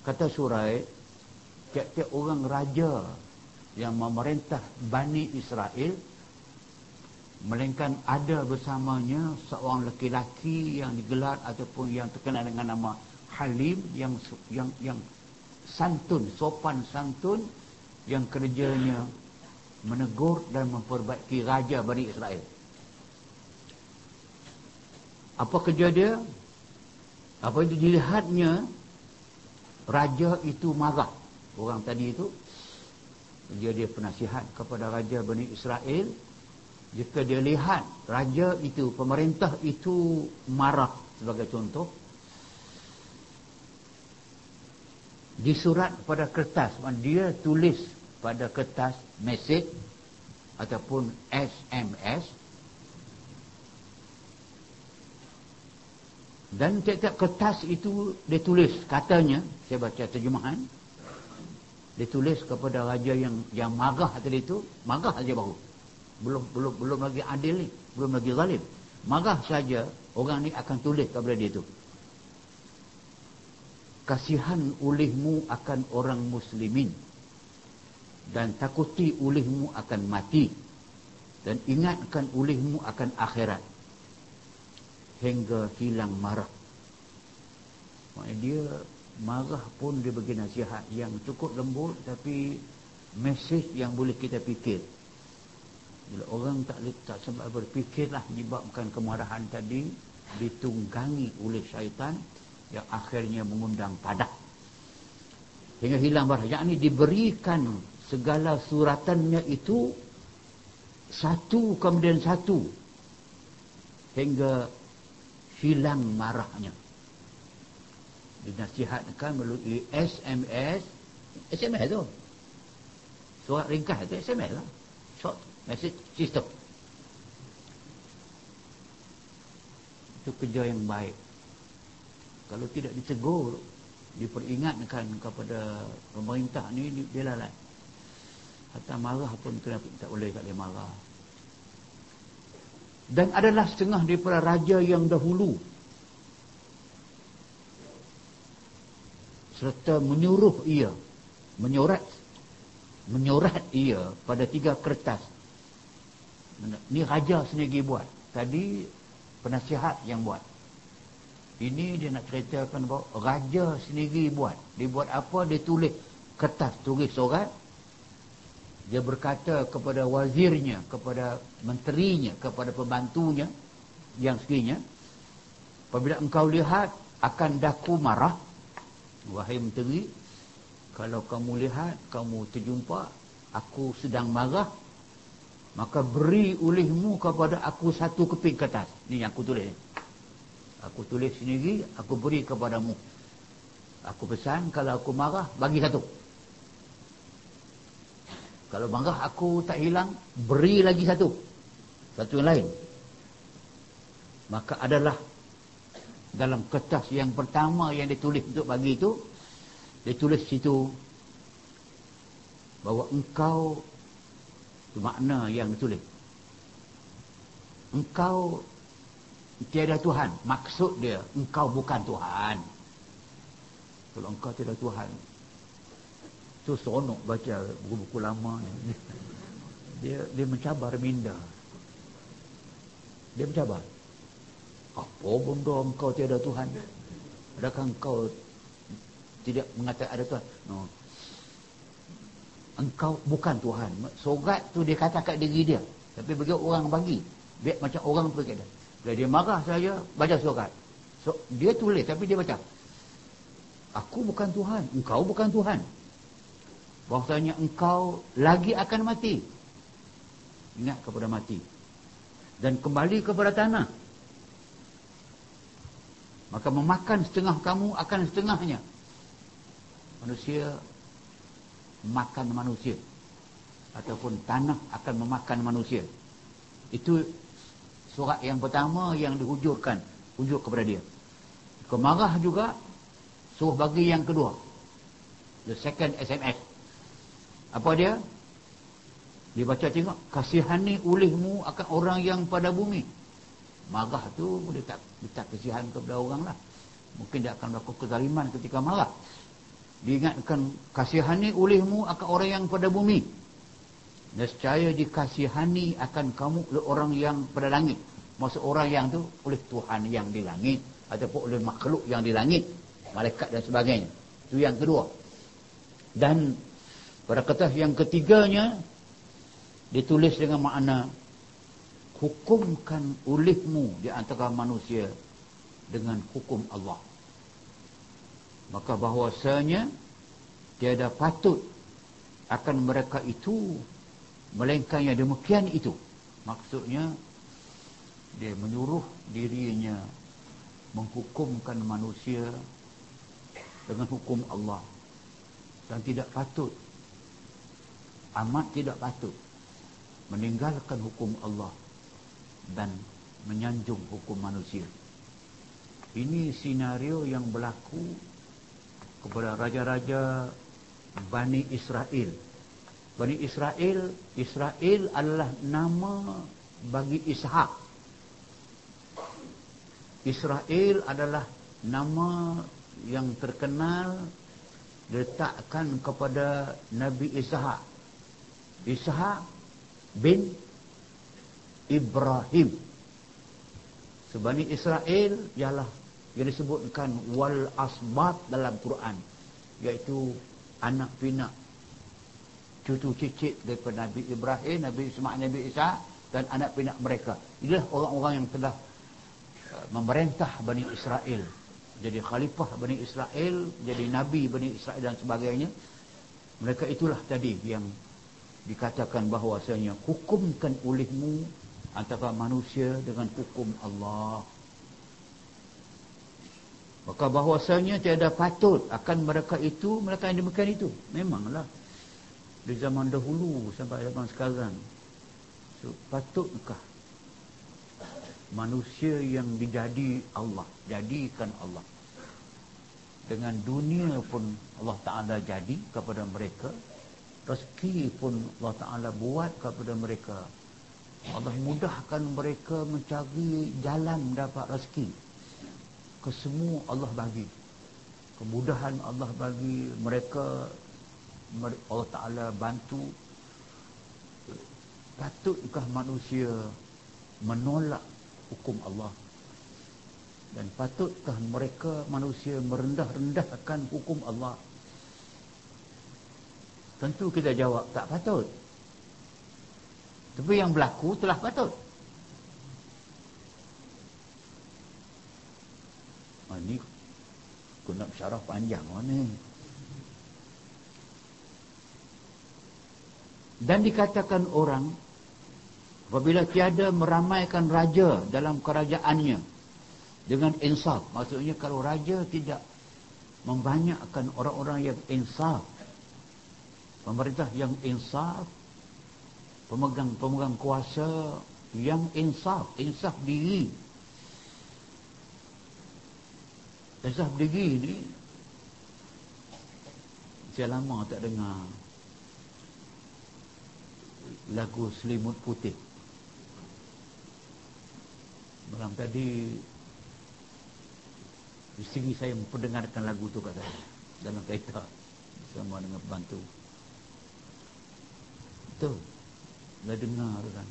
kata surai, tiap-tiap orang raja yang memerintah Bani Israel, melainkan ada bersamanya seorang laki-laki yang digelar ataupun yang terkenal dengan nama Halim yang yang yang santun, sopan santun yang kerjanya menegur dan memperbaiki raja Bani Israel. Apa kerja dia? Apa itu dilihatnya raja itu marah. Orang tadi itu dia dia penasihat kepada raja Bani Israel jika dia lihat raja itu pemerintah itu marah sebagai contoh disurat pada kertas dia tulis pada kertas mesej ataupun SMS dan tiap-tiap kertas itu dia tulis katanya saya baca terjemahan dia tulis kepada raja yang yang marah tadi itu marah saja baru. Belum belum belum lagi adil ni belum lagi zalim. Marah saja orang ni akan tulis kepada dia itu. Kasihan olehmu akan orang muslimin. Dan takuti olehmu akan mati. Dan ingatkan olehmu akan akhirat hingga hilang marah. Maksudnya dia marah pun dia bagi nasihat yang cukup lembut tapi mesej yang boleh kita fikir. Bila orang tak tak sempat berfikirlah menyebabkan kemarahan tadi ditunggangi oleh syaitan yang akhirnya mengundang padah. Hingga hilang barang yakni diberikan segala suratannya itu satu kemudian satu. Hingga hilang marahnya. Dinasihatkan melalui SMS SMS tu. Surat ringkas tu SMS lah. Short message system. Itu kerja yang baik. Kalau tidak ditegur diperingatkan kepada pemerintah ni dia lalai. Hatta marah pun kena tak boleh tak boleh marah dan adalah setengah daripada raja yang dahulu serta menyuruh ia menyurat menyurat ia pada tiga kertas ni raja sendiri buat tadi penasihat yang buat ini dia nak ceritakan bahawa raja sendiri buat. Dia buat apa? Dia tulis kertas, tulis surat. Dia berkata kepada wazirnya, kepada menterinya, kepada pembantunya yang sekiranya. Apabila engkau lihat akan daku marah. Wahai menteri, kalau kamu lihat, kamu terjumpa, aku sedang marah. Maka beri olehmu kepada aku satu keping kertas. Ini yang aku tulis. Aku tulis sendiri, aku beri kepadamu. Aku pesan, kalau aku marah, bagi satu. Kalau marah aku tak hilang, beri lagi satu. Satu yang lain. Maka adalah dalam kertas yang pertama yang ditulis untuk bagi itu, ditulis situ bahawa engkau makna yang ditulis. Engkau tiada Tuhan maksud dia engkau bukan Tuhan kalau engkau tiada Tuhan tu seronok baca buku-buku lama ni. Dia dia mencabar minda. Dia mencabar. Apa benda engkau tiada Tuhan? Adakah engkau tidak mengatakan ada Tuhan? No. engkau bukan Tuhan. Sogat tu dia kata kat diri dia. Tapi bagi orang bagi biar macam orang pergi dia. Bila dia marah saya baca surat so, dia tulis tapi dia baca aku bukan Tuhan engkau bukan Tuhan bahasanya engkau lagi akan mati. Ingat kepada mati. Dan kembali kepada tanah. Maka memakan setengah kamu akan setengahnya. Manusia makan manusia. Ataupun tanah akan memakan manusia. Itu surat yang pertama yang dihujurkan. Hujur kepada dia. Kemarah juga suruh bagi yang kedua. The second SMS apa dia? Dia baca tengok kasihani ulihmu akan orang yang pada bumi. Marah tu dia tak, dia tak kasihan kepada orang lah. Mungkin dia akan berlaku kezaliman ketika marah. Diingatkan kasihani ulihmu akan orang yang pada bumi. Nescaya dikasihani akan kamu oleh orang yang pada langit. Maksud orang yang tu oleh Tuhan yang di langit ataupun oleh makhluk yang di langit malaikat dan sebagainya. Itu yang kedua. Dan pada kertas yang ketiganya ditulis dengan makna hukumkan ulihmu di antara manusia dengan hukum Allah. Maka bahawasanya tiada patut akan mereka itu melainkan yang demikian itu. Maksudnya dia menyuruh dirinya menghukumkan manusia dengan hukum Allah. Dan tidak patut amat tidak patut meninggalkan hukum Allah dan menyanjung hukum manusia. Ini senario yang berlaku kepada raja-raja Bani Israel. Bani Israel Israel adalah nama bagi Ishak. Israel adalah nama yang terkenal diletakkan kepada Nabi Ishak Ishak bin Ibrahim Sebani Israel ialah yang disebutkan wal asbat dalam Quran iaitu anak pinak cucu cicit daripada Nabi Ibrahim, Nabi Ismail, Nabi Isa dan anak pinak mereka. Inilah orang-orang yang telah uh, memerintah Bani Israel. Jadi khalifah Bani Israel, jadi Nabi Bani Israel dan sebagainya. Mereka itulah tadi yang dikatakan bahawasanya hukumkan olehmu antara manusia dengan hukum Allah. Maka bahawasanya tiada patut akan mereka itu mereka yang demikian itu. Memanglah di zaman dahulu sampai zaman sekarang so, patutkah manusia yang dijadi Allah jadikan Allah dengan dunia pun Allah Ta'ala jadi kepada mereka rezeki pun Allah Ta'ala buat kepada mereka. Allah mudahkan mereka mencari jalan dapat rezeki. Kesemua Allah bagi. Kemudahan Allah bagi mereka. Allah Ta'ala bantu. Patutkah manusia menolak hukum Allah? Dan patutkah mereka manusia merendah-rendahkan hukum Allah tentu kita jawab tak patut. Tapi yang berlaku telah patut. Ah, ini kena syarah panjang mana dan dikatakan orang apabila tiada meramaikan raja dalam kerajaannya dengan insaf. Maksudnya kalau raja tidak membanyakkan orang-orang yang insaf pemerintah yang insaf pemegang-pemegang kuasa yang insaf insaf diri. Insaf diri ni saya lama tak dengar lagu selimut putih. Malam tadi isteri saya memperdengarkan lagu tu kat saya. Dalam kereta. Bersama dengan pembantu. Betul. Dah dengar kan.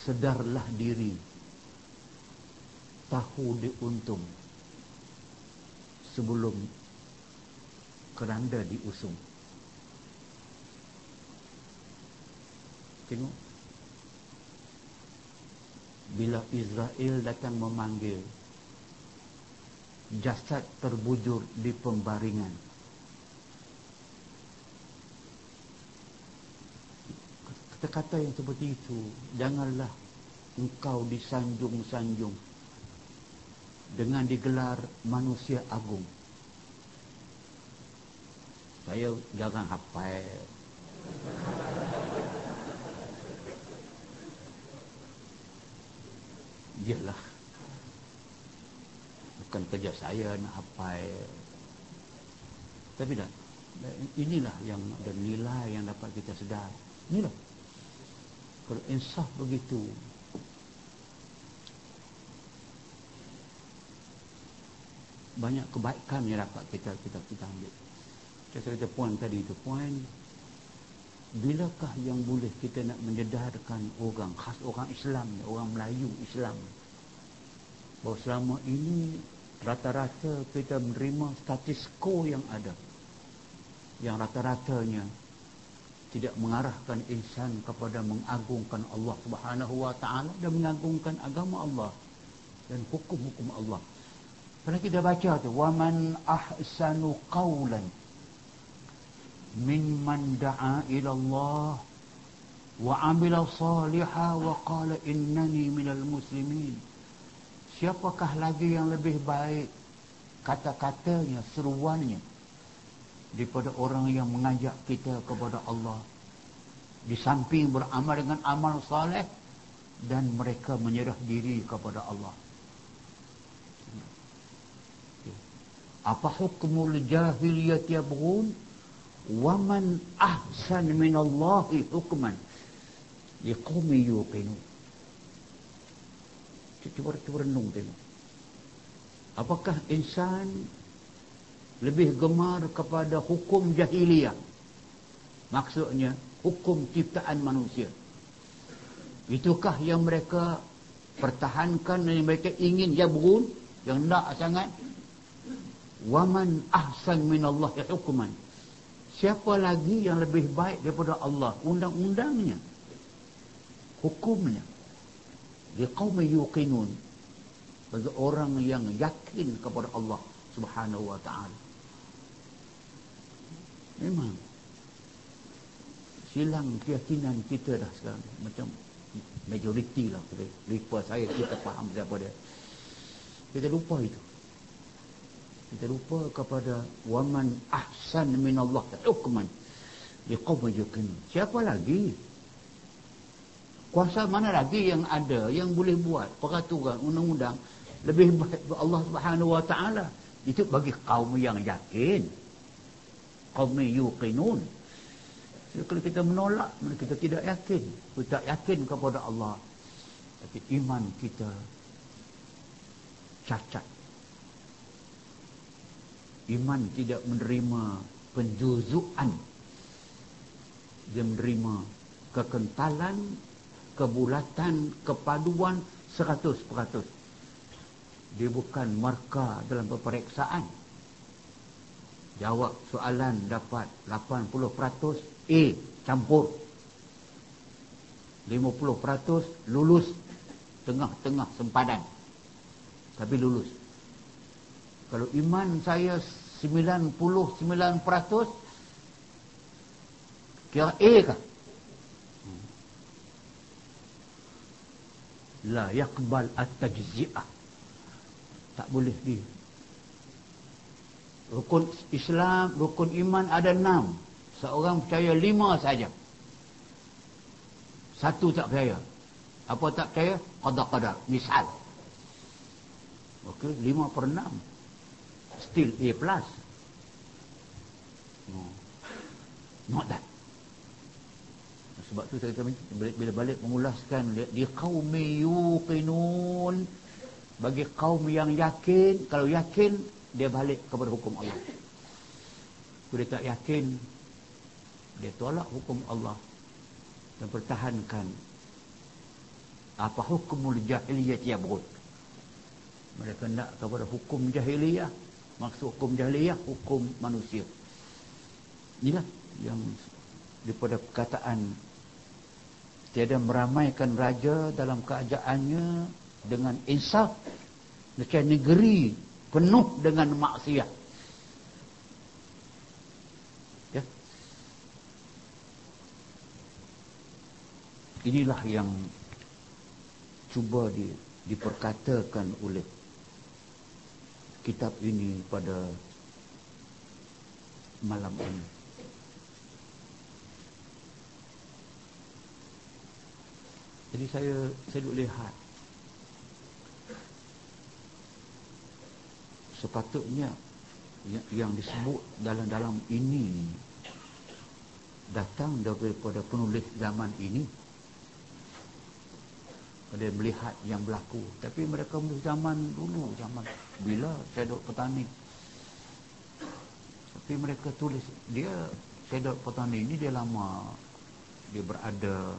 Sedarlah diri. Tahu diuntung. Sebelum keranda diusung. Tengok. Bila Israel datang memanggil jasad terbujur di pembaringan. Kata-kata yang seperti itu, janganlah engkau disanjung-sanjung dengan digelar manusia agung. Saya jangan hafal. Yalah. Bukan kerja saya nak hafal. Tapi dah, inilah yang ada nilai yang dapat kita sedar. Inilah. Kalau insaf begitu, banyak kebaikan yang dapat kita kita kita ambil. Saya kata puan tadi itu puan bilakah yang boleh kita nak menyedarkan orang khas orang Islam orang Melayu Islam bahawa selama ini rata-rata kita menerima status quo yang ada yang rata-ratanya tidak mengarahkan insan kepada mengagungkan Allah Subhanahu wa taala dan mengagungkan agama Allah dan hukum-hukum Allah. Kalau kita baca tu waman ahsanu qawlan mimman da'a ila Allah wa amila saliha wa qala innani minal muslimin siapakah lagi yang lebih baik? Kata-katanya seruannya daripada orang yang mengajak kita kepada Allah. Di samping beramal dengan amal saleh dan mereka menyerah diri kepada Allah. Apa hukumul jahiliyah yabghun? Waman ahsan min Allahi hukman liqawmi yuqinun cuba cuba renung tengok apakah insan lebih gemar kepada hukum jahiliyah maksudnya hukum ciptaan manusia itukah yang mereka pertahankan dan yang mereka ingin yabghun yang nak sangat waman ahsan min Allahi hukman Siapa lagi yang lebih baik daripada Allah? Undang-undangnya. Hukumnya. Di kaum yuqinun. Bagi orang yang yakin kepada Allah subhanahu wa ta'ala. Memang. Silang keyakinan kita dah sekarang. Macam majoriti lah. Lupa saya, kita faham siapa dia. Kita lupa itu kita lupa kepada waman ahsan min Allah hukman liqawmi yuqinun siapa lagi kuasa mana lagi yang ada yang boleh buat peraturan undang-undang? Lebih baik Allah Subhanahu wa taala. Itu bagi kaum yang yakin. Kaum yuqinun. Kalau kita menolak kita tidak yakin? Kita yakin kepada Allah. Tapi iman kita cacat. Iman tidak menerima penjuzuan. Dia menerima kekentalan kebulatan kepaduan 100% dia bukan marka dalam peperiksaan. Jawab soalan dapat 80% A campur. 50% lulus. Tengah-tengah sempadan. Tapi lulus. Kalau iman saya 99% kira A kah? La yakbal at-tajzi'ah. Tak boleh di. Rukun Islam, rukun iman ada enam. Seorang percaya lima saja. Satu tak percaya. Apa tak percaya? Qadar-qadar. Misal. Okey, lima per enam still A plus. No. Not that. Sebab tu saya kata bila balik mengulaskan di qaumi yuqinun. Bagi kaum yang yakin kalau yakin dia balik kepada hukum Allah. Kalau dia tak yakin dia tolak hukum Allah dan pertahankan apa hukum jahiliyah yabghud mereka nak kepada hukum jahiliyah. Maksud hukum jahiliyah hukum manusia. Inilah yang daripada perkataan tiada meramaikan raja dalam keadaannya dengan insaf macam negeri penuh dengan maksiat. Ya. Inilah yang cuba di, diperkatakan oleh kitab ini pada malam ini jadi saya saya duk lihat. Sepatutnya yang, yang disebut dalam-dalam ini datang daripada penulis zaman ini. Pada melihat yang berlaku. Tapi mereka menulis zaman dulu zaman bila saya duduk petani. Tapi mereka tulis dia saya duduk petani ini dia lama dia berada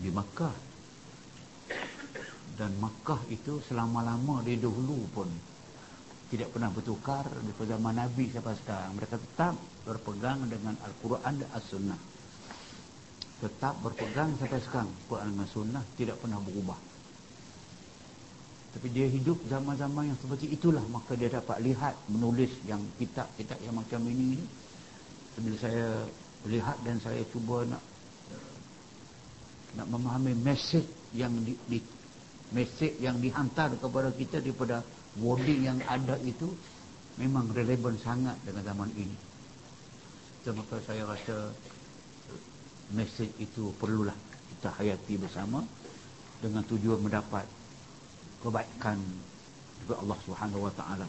di Makkah dan Makkah itu selama-lama di dahulu pun tidak pernah bertukar di zaman Nabi sampai sekarang. Mereka tetap berpegang dengan Al-Quran dan As-Sunnah. Tetap berpegang sampai sekarang. Quran dan Sunnah tidak pernah berubah. Tapi dia hidup zaman-zaman yang seperti itulah. Maka dia dapat lihat, menulis yang kitab-kitab yang macam ini. Bila saya lihat dan saya cuba nak nak memahami mesej yang di, di mesej yang dihantar kepada kita daripada wording yang ada itu memang relevan sangat dengan zaman ini. Maka saya rasa mesej itu perlulah kita hayati bersama dengan tujuan mendapat kebaikan juga Allah Subhanahu Wa Taala.